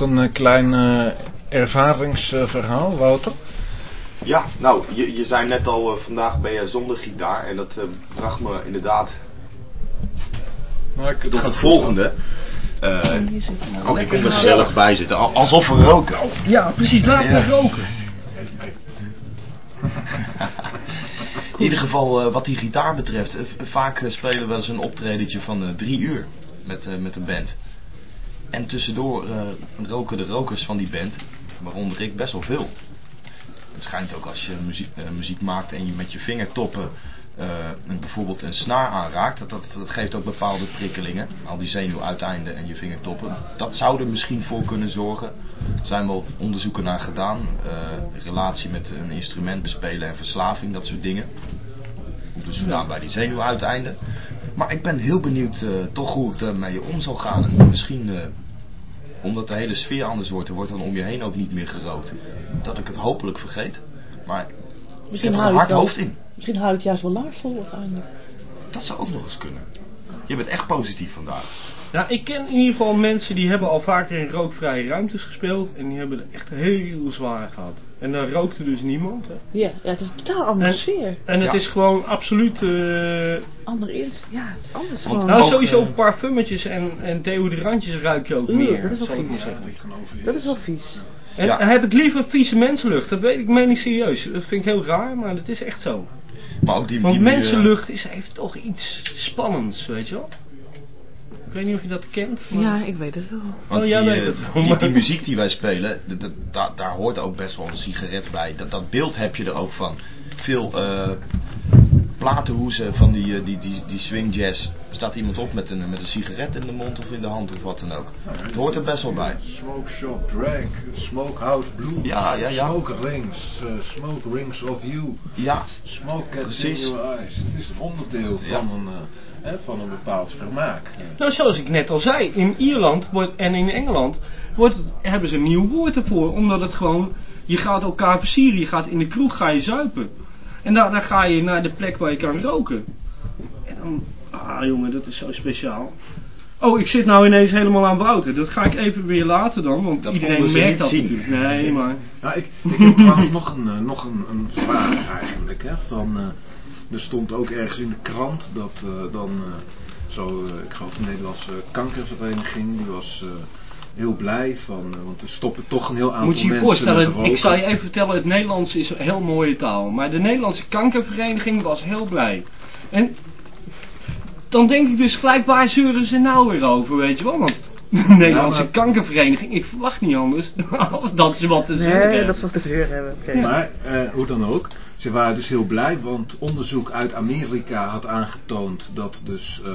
Nog een eh, klein eh, ervaringsverhaal, Wouter. Ja, nou, je, je zei net al, eh, vandaag ben je zonder gitaar. En dat bracht me inderdaad Maar ik, tot het volgende. Eh oh, ik kom er gezellig bij zitten, al- alsof we roken. Ja, precies. Laat Ja. me roken. In ieder geval, eh, wat die gitaar betreft, vaak spelen we wel eens een optredentje van drie uur met, met een band. En tussendoor eh, roken de rokers van die band, waaronder ik, best wel veel. Het schijnt ook als je muziek, eh, muziek maakt en je met je vingertoppen een- bijvoorbeeld een snaar aanraakt, dat, dat, geeft ook bepaalde prikkelingen. Al die zenuwuiteinden en je vingertoppen. Dat zou er misschien voor kunnen zorgen. Er zijn wel onderzoeken naar gedaan. relatie met een instrument bespelen en verslaving, dat soort dingen. Dus vandaan bij die zenuwuiteinden. Maar ik ben heel benieuwd toch hoe het ermee om zal gaan. En misschien, omdat de hele sfeer anders wordt, er wordt dan om je heen ook niet meer gerookt. Dat ik het hopelijk vergeet. Maar ik heb Misschien er een hard hoofd in. Misschien hou je het juist wel laagvol uiteindelijk. Dat zou ook nog eens kunnen. Je bent echt positief vandaag. Ja, ik ken in ieder geval mensen die hebben al vaker in rookvrije ruimtes gespeeld. En die hebben het echt heel zwaar gehad. En daar rookte dus niemand. Hè. Ja, ja het is een totaal andere En- sfeer. En het Ja. is gewoon absoluut... eh, Andere eerst. Ja, het is anders Want- gewoon. nou, Ook, sowieso eh, parfummetjes en, en deodorantjes ruik je ook Oeh, meer. dat is wel vies. zeggen. Dat is wel vies. En Ja. heb ik liever vieze mensenlucht. Dat weet ik, meen ik serieus. Dat vind ik heel raar, maar dat is echt zo. Maar ook die... Want die mensenlucht is, heeft toch iets spannends, weet je wel? Ik weet niet of je dat kent. maar- Ja, ik weet het wel. Want Oh, jij die, weet eh, het wel, die, muziek die wij spelen, daar hoort ook best wel een sigaret bij. Dat, dat beeld heb je er ook van. Veel eh platenhoezen van die, eh, die, die, die swing jazz. Staat iemand op met een, met een sigaret in de mond of in de hand of wat dan ook. Het hoort er best wel bij. Smoke Shop Drag, Smoke House Blues, Ja, ja, ja. Smoke Rings, eh, Smoke Rings of You, Ja, Smoke Gets Precies. in Your Eyes. Het is een onderdeel Ja. van, een, eh, hè, van een bepaald vermaak. Nou, zoals ik net al zei, in Ierland wordt, en in Engeland wordt het, hebben ze een nieuw woord ervoor. Omdat het gewoon, je gaat elkaar versieren, je gaat in de kroeg ga je zuipen. En daarna ga je naar de plek waar je kan roken. En dan, ah jongen, dat is zo speciaal. Oh, ik zit nou ineens helemaal aan Wouter. Dat ga ik even weer laten dan, want Dat iedereen merkt niet dat zien. natuurlijk. Nee, maar... Nou, ik, ik heb trouwens nog een, eh, nog een, een vraag eigenlijk. Hè, van, eh, er stond ook ergens in de krant dat eh, dan eh, zo, eh, ik geloof de Nederlandse kankervereniging, die was eh, heel blij van, eh, want er stoppen toch een heel aantal Moet je je mensen voorstellen, ik zal je even vertellen, het Nederlands is een heel mooie taal. Maar de Nederlandse kankervereniging was heel blij. En dan denk ik dus gelijk, waar zeuren ze nou weer over, weet je wel? Want de Nederlandse maar- kankervereniging, ik verwacht niet anders als dat ze wat te zeuren Nee, hebben. dat zal te zeur hebben. Oké. Maar eh, hoe dan ook, ze waren dus heel blij, want onderzoek uit Amerika had aangetoond dat dus eh,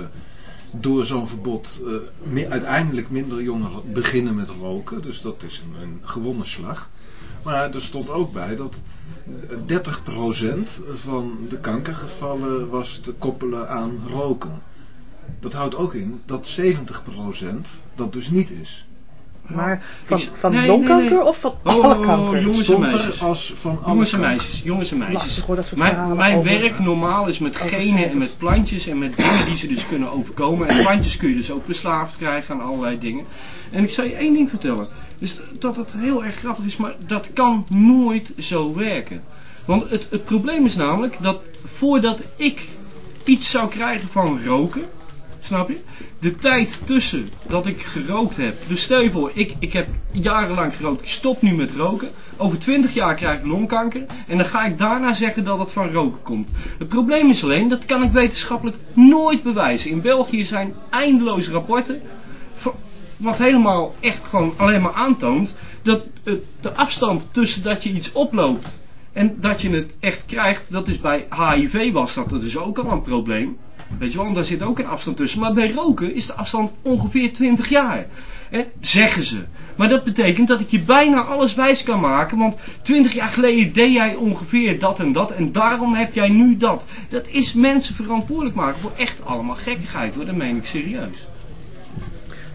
door zo'n verbod eh, mi- uiteindelijk minder jongeren beginnen met roken. Dus dat is een, een gewonnen slag. Maar er stond ook bij dat 30% van de kankergevallen was te koppelen aan roken. Dat houdt ook in dat 70% dat dus niet is. Maar van, Is- van nee, longkanker nee, nee. of van Oh, alle oh, oh, kanker? jongens en meisjes. als van alle Jongens en meisjes, jongens en meisjes. Lastig hoor, dat soort Mijn, mijn werk normaal is met genen en met plantjes en met dingen die ze dus kunnen overkomen. En plantjes kun je dus ook verslaafd krijgen aan allerlei dingen. En ik zal je één ding vertellen. Dus dat het heel erg grappig is, maar dat kan nooit zo werken. Want het, het probleem is namelijk dat voordat ik iets zou krijgen van roken, Snap je? De tijd tussen dat ik gerookt heb. Dus stel je voor, ik, ik heb jarenlang gerookt. Ik stop nu met roken. Over 20 jaar krijg ik longkanker. En dan ga ik daarna zeggen dat het van roken komt. Het probleem is alleen, dat kan ik wetenschappelijk nooit bewijzen. In België zijn eindeloze rapporten. Wat helemaal echt gewoon alleen maar aantoont. Dat het, de afstand tussen dat je iets oploopt. En dat je het echt krijgt, dat is bij HIV was dat, dat is ook al een probleem. Weet je wel, daar zit ook een afstand tussen. Maar bij roken is de afstand ongeveer 20 jaar. Hè, zeggen ze. Maar dat betekent dat ik je bijna alles wijs kan maken. Want 20 jaar geleden deed jij ongeveer dat en dat. En daarom heb jij nu dat. Dat is mensen verantwoordelijk maken voor echt allemaal gekkigheid hoor. Dat meen ik serieus.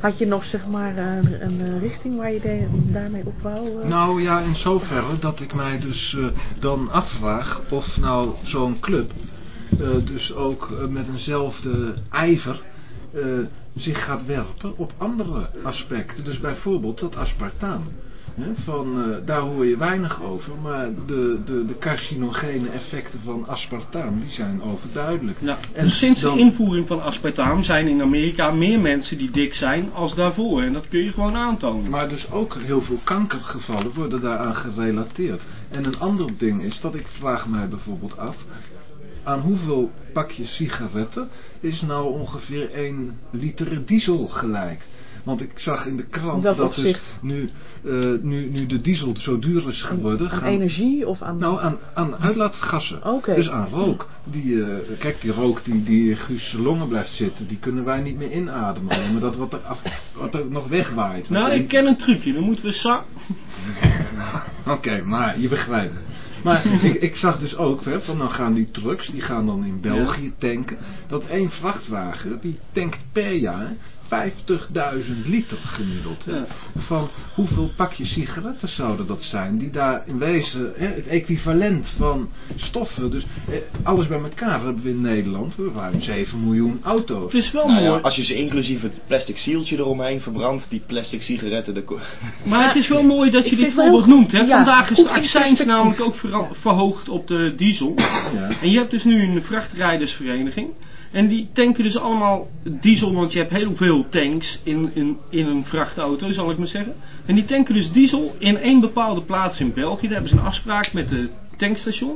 Had je nog zeg maar een, een eh, richting waar je de- daarmee op wou? eh? Nou ja, in zoverre dat ik mij dus eh, dan afvraag of nou zo'n club eh, dus ook eh, met eenzelfde ijver eh, zich gaat werpen op andere aspecten. Dus bijvoorbeeld dat aspartaam. Hè, van, eh, daar hoor je weinig over, maar de, de, de carcinogene effecten van aspartaam die zijn overduidelijk. Ja, En dus sinds dan- de invoering van aspartaam zijn in Amerika meer mensen die dik zijn als daarvoor. En dat kun je gewoon aantonen. Maar dus ook heel veel kankergevallen worden daaraan gerelateerd. En een ander ding is dat ik vraag mij bijvoorbeeld af... aan hoeveel pakjes sigaretten is nou ongeveer 1 liter diesel gelijk? Want ik zag in de krant dat dus nu, eh, nu, nu de diesel zo duur is geworden... aan gaan- energie of aan... nou, aan, aan uitlaatgassen. Oké. Dus aan rook. Die, eh, kijk, die rook die, die in Guus' longen blijft zitten, die kunnen wij niet meer inademen. Maar dat wat er, af, wat er nog wegwaait. Nou, ik ken een trucje. Dan moeten we sa... Oké, maar je begrijpt het. Maar ik, ik zag dus ook, hè, van dan gaan die trucks, die gaan dan in België tanken. Dat één vrachtwagen, die tankt per jaar 50.000 liter gemiddeld. Hè. Ja. Van hoeveel pakjes sigaretten zouden dat zijn? Die daar in wezen hè, het equivalent van stoffen. Dus eh, alles bij elkaar hebben we in Nederland ruim 7 miljoen auto's. Het is wel Nou ja, mooi. als je ze inclusief het plastic zieltje eromheen verbrandt, die plastic sigaretten, de Maar het is wel mooi dat je Ik dit voorbeeld wel noemt. Hè? Ja, Vandaag is de accijns namelijk ook verhoogd op de diesel. Ja. En je hebt dus nu een vrachtrijdersvereniging. En die tanken dus allemaal diesel, want je hebt heel veel tanks in, in, een vrachtauto, zal ik maar zeggen. En die tanken dus diesel in één bepaalde plaats in België. Daar hebben ze een afspraak met de tankstation.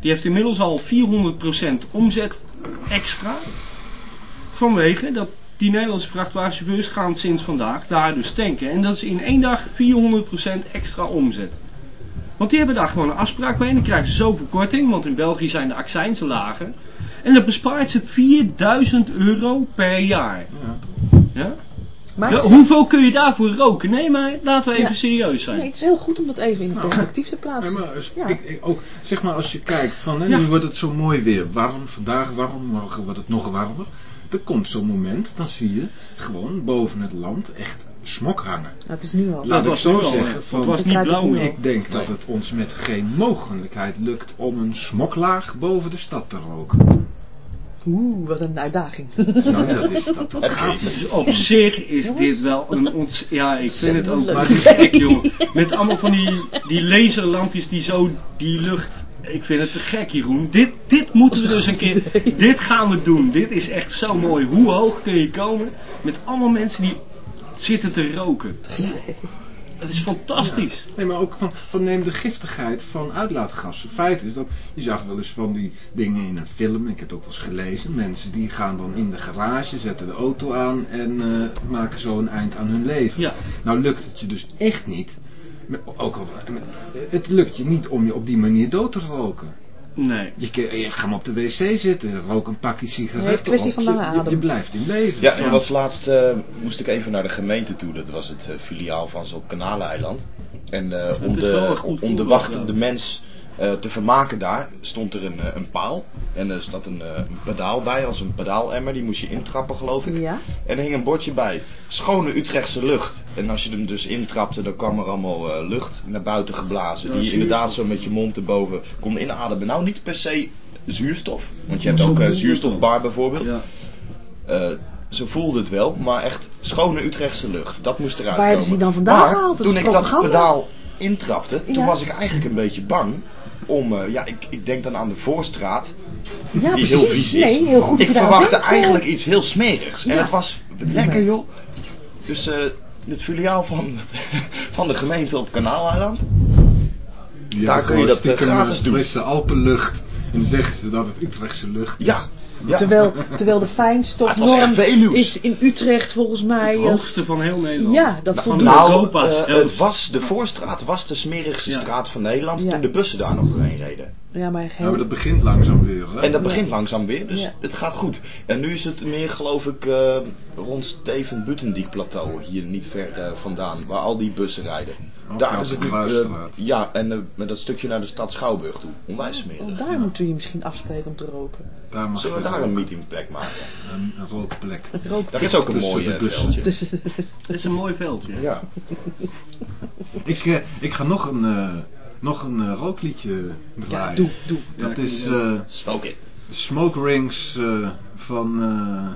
Die heeft inmiddels al 400% omzet extra. Vanwege dat die Nederlandse vrachtwagenchauffeurs gaan sinds vandaag daar dus tanken. En dat is in één dag 400% extra omzet. Want die hebben daar gewoon een afspraak mee en dan krijgen ze zoveel korting, want in België zijn de accijnsen lager. En dat bespaart ze 4000 euro per jaar. Ja. Ja? Maar hoeveel kun je daarvoor roken? Nee, maar laten we even Ja. serieus zijn. nee, het is heel goed om dat even in Nou, perspectief te Ja, plaatsen. maar als- Ja. ik, ik- ook, zeg maar als je kijkt van, hè, Ja. nu wordt het zo mooi weer, warm, vandaag warm, morgen wordt het nog warmer. Er komt zo'n moment, dan zie je gewoon boven het land echt smok hangen. Het is nu al. Laat dat ik was zo zeggen, van, het was Ik niet blauw ik denk dat het ons met geen mogelijkheid lukt om een smoklaag boven de stad te roken. Oeh, wat een uitdaging. Nou, dat is dat, dat gaat. Dus op zich is Jongens. dit wel een ont... Ja, ik vind het ook maar gek, jongen. Met allemaal van die, die laserlampjes die zo die lucht... Ik vind het te gek, Jeroen. Dit, dit moeten we dus een keer... Dit gaan we doen. Dit is echt zo mooi. Hoe hoog kun je komen met allemaal mensen die zitten te roken? Het is fantastisch. Nee, maar ook van, van neem de giftigheid van uitlaatgassen. Feit is dat, je zag wel eens van die dingen in een film, ik heb het ook wel eens gelezen. Mensen die gaan dan in de garage, zetten de auto aan en eh, maken zo een eind aan hun leven. Ja. Nou lukt het je dus echt niet. Ook al, met- het lukt je niet om je op die manier dood te roken. Nee. Je, kun- je gaat maar op de wc zitten, rook een pakje sigaretten Nee, op. Je- lange je, adem. je blijft in leven. Ja, ik was laatst, eh, moest ik even naar de gemeente toe. Dat was het eh, filiaal van zo'n kanaleiland. En eh, om, de, om wachtende mens eh, te vermaken daar, stond er een, eh, een paal. En er zat een, eh, een pedaal bij, als een pedaalemmer. Die moest je intrappen, geloof ik. Ja. En er hing een bordje bij. Schone Utrechtse lucht. En als je hem dus intrapte, dan kwam er allemaal eh, lucht naar buiten geblazen. Ja, die inderdaad zo met je mond erboven kon inademen. Nou, niet per se zuurstof. Want je hebt ook eh, zuurstofbar bijvoorbeeld. Ja. Eh, zo voelde het wel, maar echt schone Utrechtse lucht. Dat moest eruit Waar hebben ze die dan vandaan gehaald? Toen ik dat pedaal intrapte, toen Ja. was ik eigenlijk een beetje bang om, eh, ja, ik, ik denk dan aan de Voorstraat, Ja, die precies. heel vies is. Nee, heel goed ik verwachtte eigenlijk iets heel smerigs. En Ja. het was lekker joh. Dus eh, het filiaal van, van de gemeente op Kanaaleiland. Daar kun je gewoon dat, eh, gratis doen. frisse Alpenlucht. En dan zeggen ze dat het Utrechtse lucht is. Ja. Ja. Terwijl, terwijl de Ah, fijnstofnorm Veluws. is in Utrecht volgens mij... Het eh, hoogste van heel Nederland. Ja, dat voldoet. Nou, zelfs. het was, de Voorstraat was de smerigste Ja. straat van Nederland Ja. toen de bussen daar nog doorheen reden. Ja, maar Ja, heel... maar dat begint langzaam weer. Hè? En dat Ja. begint langzaam weer, dus Ja. het gaat goed. En nu is het meer, geloof ik, eh, rond Steven Buttendiek plateau, hier niet ver eh, vandaan, waar al die bussen rijden. Daar is het nu, eh, ja, en met dat stukje naar de stad Schouwburg toe. Onwijs smerig. Oh, daar moeten we je misschien afspreken om te roken. Daar mag Zullen we daar een meetingplek maken? een, een rookplek. Rook. Daar is ook een mooi veldje. Het is een mooi veldje. Ja. Ik, eh, ik ga nog een, eh, nog een eh, rookliedje draaien. ja, doe, doe. Dat Ja, is eh, Smoke it. Smoke Rings eh, van eh,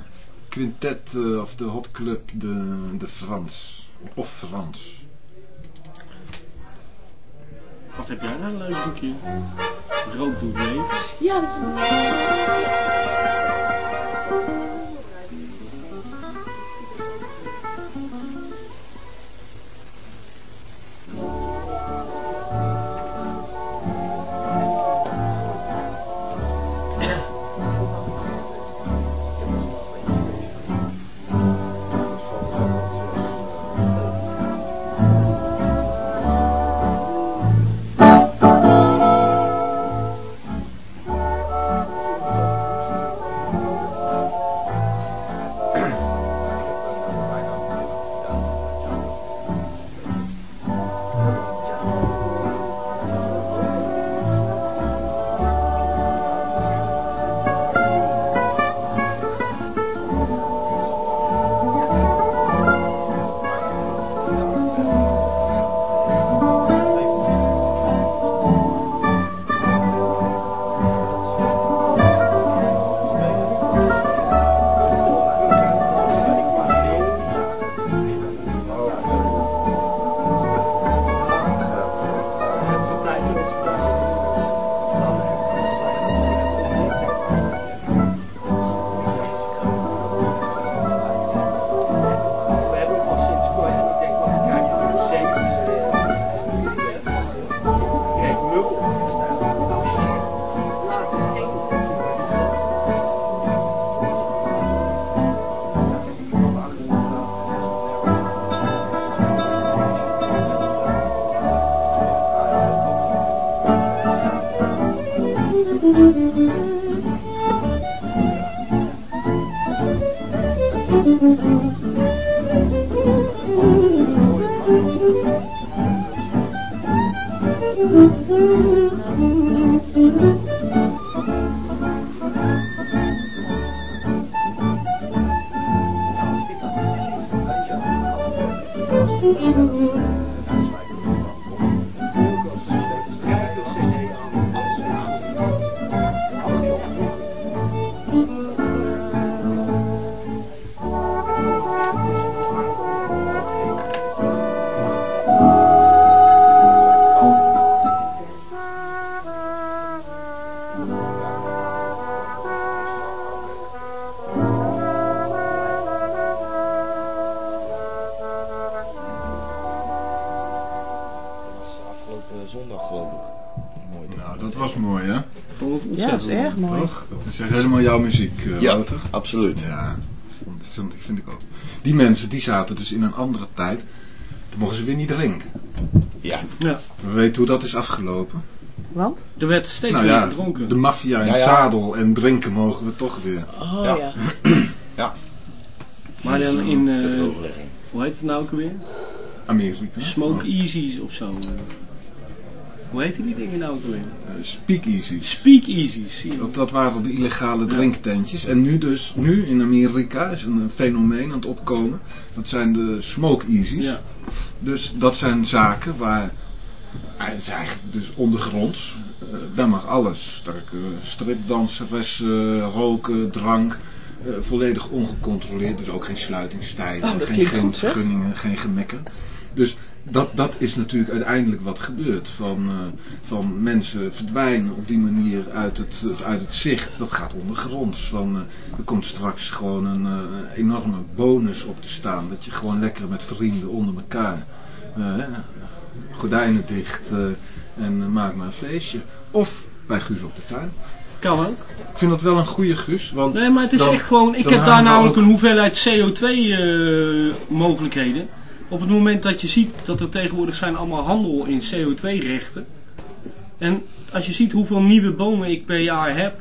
Quintet of de Hot Club de, de Frans. Of Frans. Wat heb jij nou een leuk boekje? Rook doet leven. Ja, dat is... zondag, geloof ik. Mooi. Nou, dat was mooi hè? Ja, dat is erg mooi. Toch? Dat is echt helemaal jouw muziek, eh Ja, Wouter. absoluut. Ja, dat vind, vind ik ook. Die mensen die zaten dus in een andere tijd. Dan mochten ze weer niet drinken. Ja. Ja, We weten hoe dat is afgelopen. Want? er werd steeds nou meer ja, gedronken. de maffia in Ja, het ja. zadel en drinken mogen we toch weer. Oh Ja. ja. Ja, Maar dan in, eh drooglegging. hoe heet het nou ook alweer? Amerika. Smoke Easies of zo. eh. Hoe heet die dingen nou ook? Eh, Speakeasies. Speak Easies. zie je. Dat, dat waren de illegale Ja. drinktentjes. En nu dus, nu in Amerika is een fenomeen aan het opkomen. Dat zijn de smoke-easies. Ja. Dus dat zijn zaken waar, eh, het is eigenlijk dus ondergronds, eh, daar mag alles. Daar kunnen stripdanseressen, roken, drank, eh, volledig ongecontroleerd. Dus ook geen sluitingstijden, Oh, geen, geen vergunningen, geen gemekken. Dus dat, dat is natuurlijk uiteindelijk wat gebeurt. Van, eh, van mensen verdwijnen op die manier uit het, uit het zicht. Dat gaat ondergronds. Van, eh, er komt straks gewoon een eh, enorme bonus op te staan. Dat je gewoon lekker met vrienden onder elkaar eh, gordijnen dicht eh, en eh, maak maar een feestje. Of bij Guus op de tuin. Kan ook. Ik vind dat wel een goede Guus. Want Nee, maar het is dan- echt gewoon... Ik heb daar namelijk ook- een hoeveelheid CO2 eh, mogelijkheden. Op het moment dat je ziet dat er tegenwoordig zijn allemaal handel in CO2 rechten. En als je ziet hoeveel nieuwe bomen ik per jaar heb.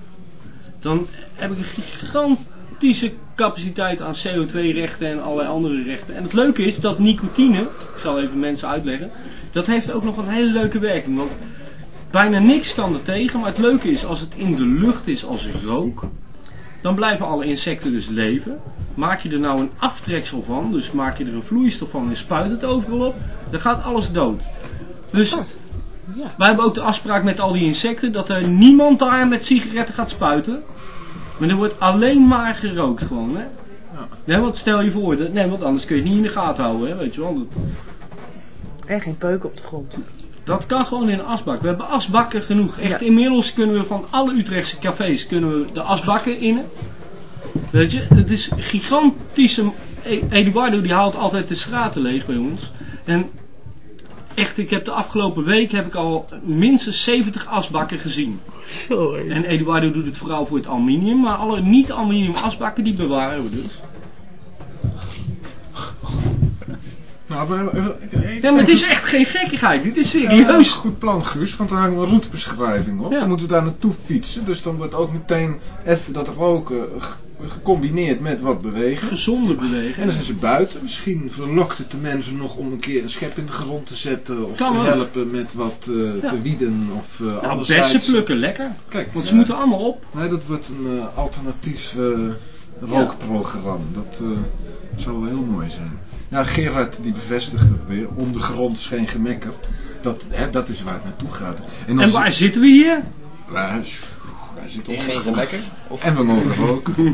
Dan heb ik een gigantische capaciteit aan CO2 rechten en allerlei andere rechten. En het leuke is dat nicotine, ik zal even mensen uitleggen. Dat heeft ook nog een hele leuke werking. Want bijna niks kan er tegen. Maar het leuke is als het in de lucht is als rook. Dan blijven alle insecten dus leven. Maak je er nou een aftreksel van, dus maak je er een vloeistof van en spuit het overal op, dan gaat alles dood. Dus Ja. wij hebben ook de afspraak met al die insecten dat er niemand daar met sigaretten gaat spuiten. Maar er wordt alleen maar gerookt gewoon, hè. Ja. Nee, want stel je voor, dat, nee, want anders kun je het niet in de gaten houden, hè, weet je wel. Dat, En geen peuken op de grond. dat kan gewoon in een asbak. We hebben asbakken genoeg. Echt, Ja. inmiddels kunnen we van alle Utrechtse cafés kunnen we de asbakken innen. Weet je, het is gigantische... Eduardo die haalt altijd de straten leeg bij ons. En echt, ik heb de afgelopen week heb ik al minstens 70 asbakken gezien. Sorry. En Eduardo doet het vooral voor het aluminium, maar alle niet-aluminium asbakken die bewaren we dus. Nou, maar, eh, Ja, maar het is echt geen gekkigheid, dit is serieus. goed plan, Guus, want dan hangen we een routebeschrijving op. Ja. Dan moeten we daar naartoe fietsen. Dus dan wordt ook meteen even dat roken ge- gecombineerd met wat bewegen. Gezonde En dan zijn ze buiten. Misschien verlokt het de mensen nog om een keer een schep in de grond te zetten. Of Kan te ook. helpen met wat eh, Ja. te wieden. Of uh, Nou, anderzijds. bessen plukken, lekker. Kijk, Want ze ja. moeten allemaal op. Nee, dat wordt een eh, alternatief eh, rookprogramma. Dat eh, zou wel heel mooi zijn. Ja, Gerard die bevestigt het weer. Ondergronds geen gemekker. Dat, hè, dat is waar het naartoe gaat. En, En waar zitten we hier? Waar, waar zit In geen ondergrond? gemekker? Of? En we mogen roken. Er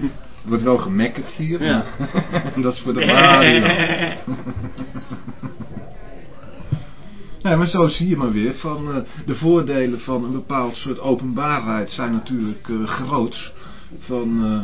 wordt wel gemekkerd hier. Ja. maar- dat is voor de radio. Nee, maar zo zie je maar weer van eh, de voordelen van een bepaald soort openbaarheid zijn natuurlijk eh groots. Van, eh,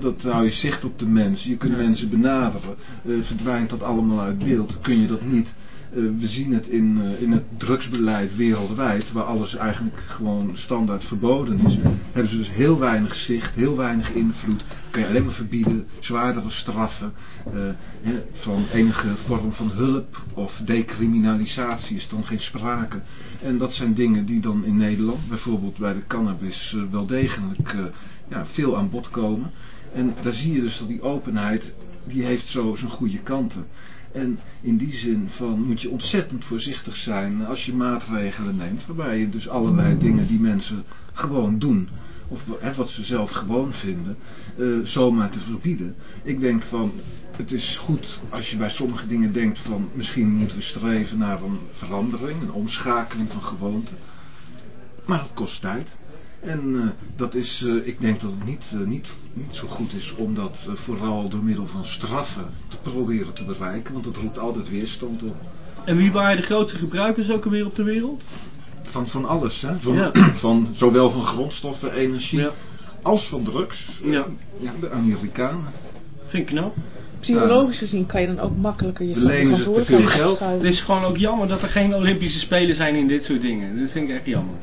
dat hou je zicht op de mensen, je kunt Ja. mensen benaderen. Eh, verdwijnt dat allemaal uit beeld, kun je dat niet. Eh, we zien het in, eh, in het drugsbeleid wereldwijd, waar alles eigenlijk gewoon standaard verboden is. Hebben ze dus heel weinig zicht, heel weinig invloed. Kan je alleen maar verbieden, zwaardere straffen. eh, van enige vorm van hulp of decriminalisatie is dan geen sprake. En dat zijn dingen die dan in Nederland, bijvoorbeeld bij de cannabis, wel degelijk ja, veel aan bod komen. En daar zie je dus dat die openheid, die heeft zo zijn goede kanten. En in die zin van moet je ontzettend voorzichtig zijn als je maatregelen neemt. Waarbij je dus allerlei dingen die mensen gewoon doen. Of hè, wat ze zelf gewoon vinden. eh, zomaar te verbieden. Ik denk van het is goed als je bij sommige dingen denkt van misschien moeten we streven naar een verandering. Een omschakeling van gewoonte. Maar dat kost tijd. En eh, dat is, eh, ik denk dat het niet, eh, niet, niet zo goed is om dat vooral door middel van straffen te proberen te bereiken. Want dat roept altijd weerstand op. En wie waren de grootste gebruikers ook alweer op de wereld? Van, van alles, hè? Van, Ja. van zowel van grondstoffen, energie, Ja. als van drugs. Ja. ja, de Amerikanen. Vind ik knap. Psychologisch gezien kan je dan ook makkelijker je verantwoordelijkheid geld. Het is gewoon ook jammer dat er geen Olympische Spelen zijn in dit soort dingen. Dat vind ik echt jammer.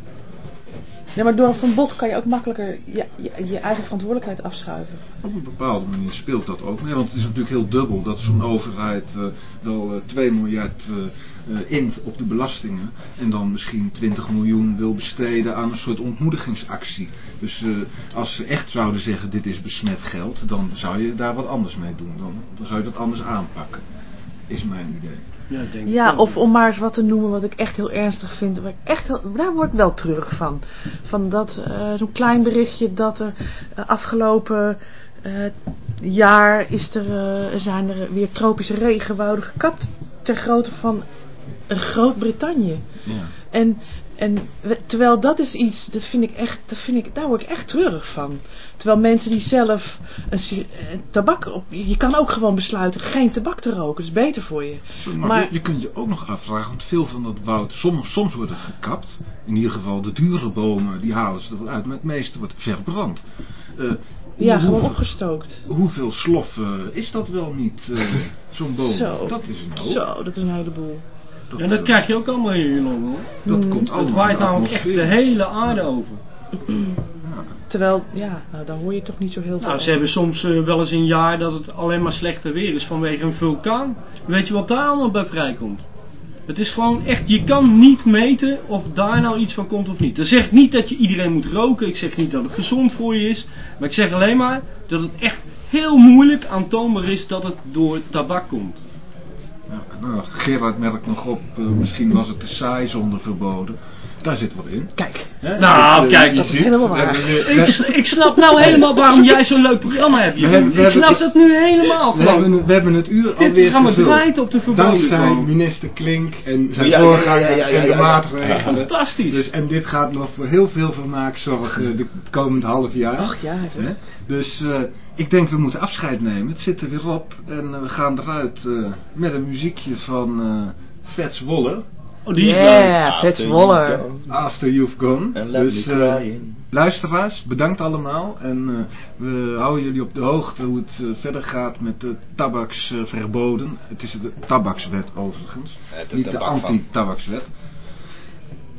Nee, maar door een verbod kan je ook makkelijker je, eigen verantwoordelijkheid afschuiven. Op een bepaalde manier speelt dat ook. Want het is natuurlijk heel dubbel dat zo'n overheid eh, wel eh, 2 miljard eh, eh, int op de belastingen. En dan misschien 20 miljoen wil besteden aan een soort ontmoedigingsactie. Dus eh, als ze echt zouden zeggen dit is besmet geld. Dan zou je daar wat anders mee doen. Dan, dan zou je dat anders aanpakken. Is mijn idee. Ja, denk Ja, of om maar eens wat te noemen wat ik echt heel ernstig vind. Waar ik echt daar word ik wel treurig van. Van dat, eh, zo'n klein berichtje dat er eh, afgelopen eh, jaar is er, zijn er weer tropische regenwouden gekapt. Ter grootte van Groot-Brittannië. Ja. En, en we- terwijl dat is iets, dat vind ik echt, dat vind ik, daar word ik echt treurig van. Terwijl mensen die zelf een, tabak op, je kan ook gewoon besluiten geen tabak te roken, dat is beter voor je. Sorry, maar, Maar- je, je kunt je ook nog afvragen, want veel van dat woud, soms, soms wordt het gekapt. In ieder geval de dure bomen, die halen ze er wel uit, maar het meeste wordt verbrand. Eh, Ja, gewoon hoeveel- opgestookt. Hoeveel slof is dat wel niet, eh, zo'n boom? Zo. Dat is een hoop. Zo, dat is een heleboel. Dat, En dat eh, krijg je ook allemaal in je longen hoor. dat komt Het allemaal waait namelijk echt de hele aarde over. Terwijl, ja, nou, daar hoor je toch niet zo heel veel Nou, ze hebben soms eh, wel eens een jaar dat het alleen maar slechter weer is vanwege een vulkaan. Weet je wat daar allemaal bij vrijkomt? Het is gewoon echt, je kan niet meten of daar nou iets van komt of niet. Dan zeg ik niet dat je iedereen moet roken, ik zeg niet dat het gezond voor je is. Maar ik zeg alleen maar dat het echt heel moeilijk aantoonbaar is dat het door tabak komt. Ja, nou, Gerard merkt nog op, eh, misschien was het te saai zonder verboden. Daar zit wat in. Kijk, Hè? Nou, eh, kijk, je dat is ziet, weer- Ik, ik snap nou helemaal waarom jij zo'n leuk programma hebt. We Jeroen. hebben- we ik snap het- dat nu helemaal We hebben, we hebben het uur Dit alweer programma gevuld. draait op de verboden Dankzij minister Klink en zijn Ja, ja, voorganger ja, ja, ja, en de maatregelen. Fantastisch. Dus, en dit gaat nog voor heel veel vermaak zorgen de komend half jaar. ach ja? Dus eh, ik denk we moeten afscheid nemen. Het zit er weer op. En eh, we gaan eruit eh, met een muziekje van eh Vets Wolle. Oh, die is leuk. Yeah, Vet Waller. After You've Gone. Dus eh, crying. luisteraars, bedankt allemaal. En eh, we houden jullie op de hoogte hoe het eh, verder gaat met de tabaksverboden. het is de tabakswet overigens. Niet de anti-tabakswet.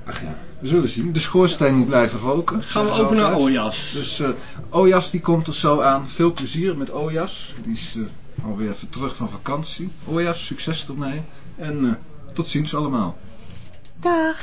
Ach ja, we zullen zien. De schoorsteen moet blijven roken. Gaan we over naar. Ojas. Dus eh Ojas die komt er zo aan. Veel plezier met Ojas. Die is alweer even terug van vakantie. Ojas, succes ermee. En eh, tot ziens allemaal. Dag.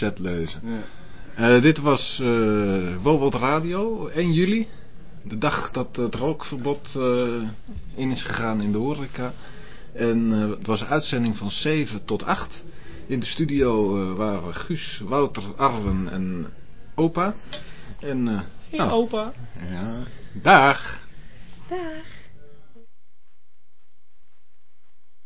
Chat lezen. Ja. Eh, dit was eh Wowold Radio, 1 juli. De dag dat het rookverbod eh, in is gegaan in de horeca. En eh, het was een uitzending van 7 tot 8. In de studio eh, waren Guus, Wouter, Arwen en opa. En, eh, Hey, nou, opa. ja, dag.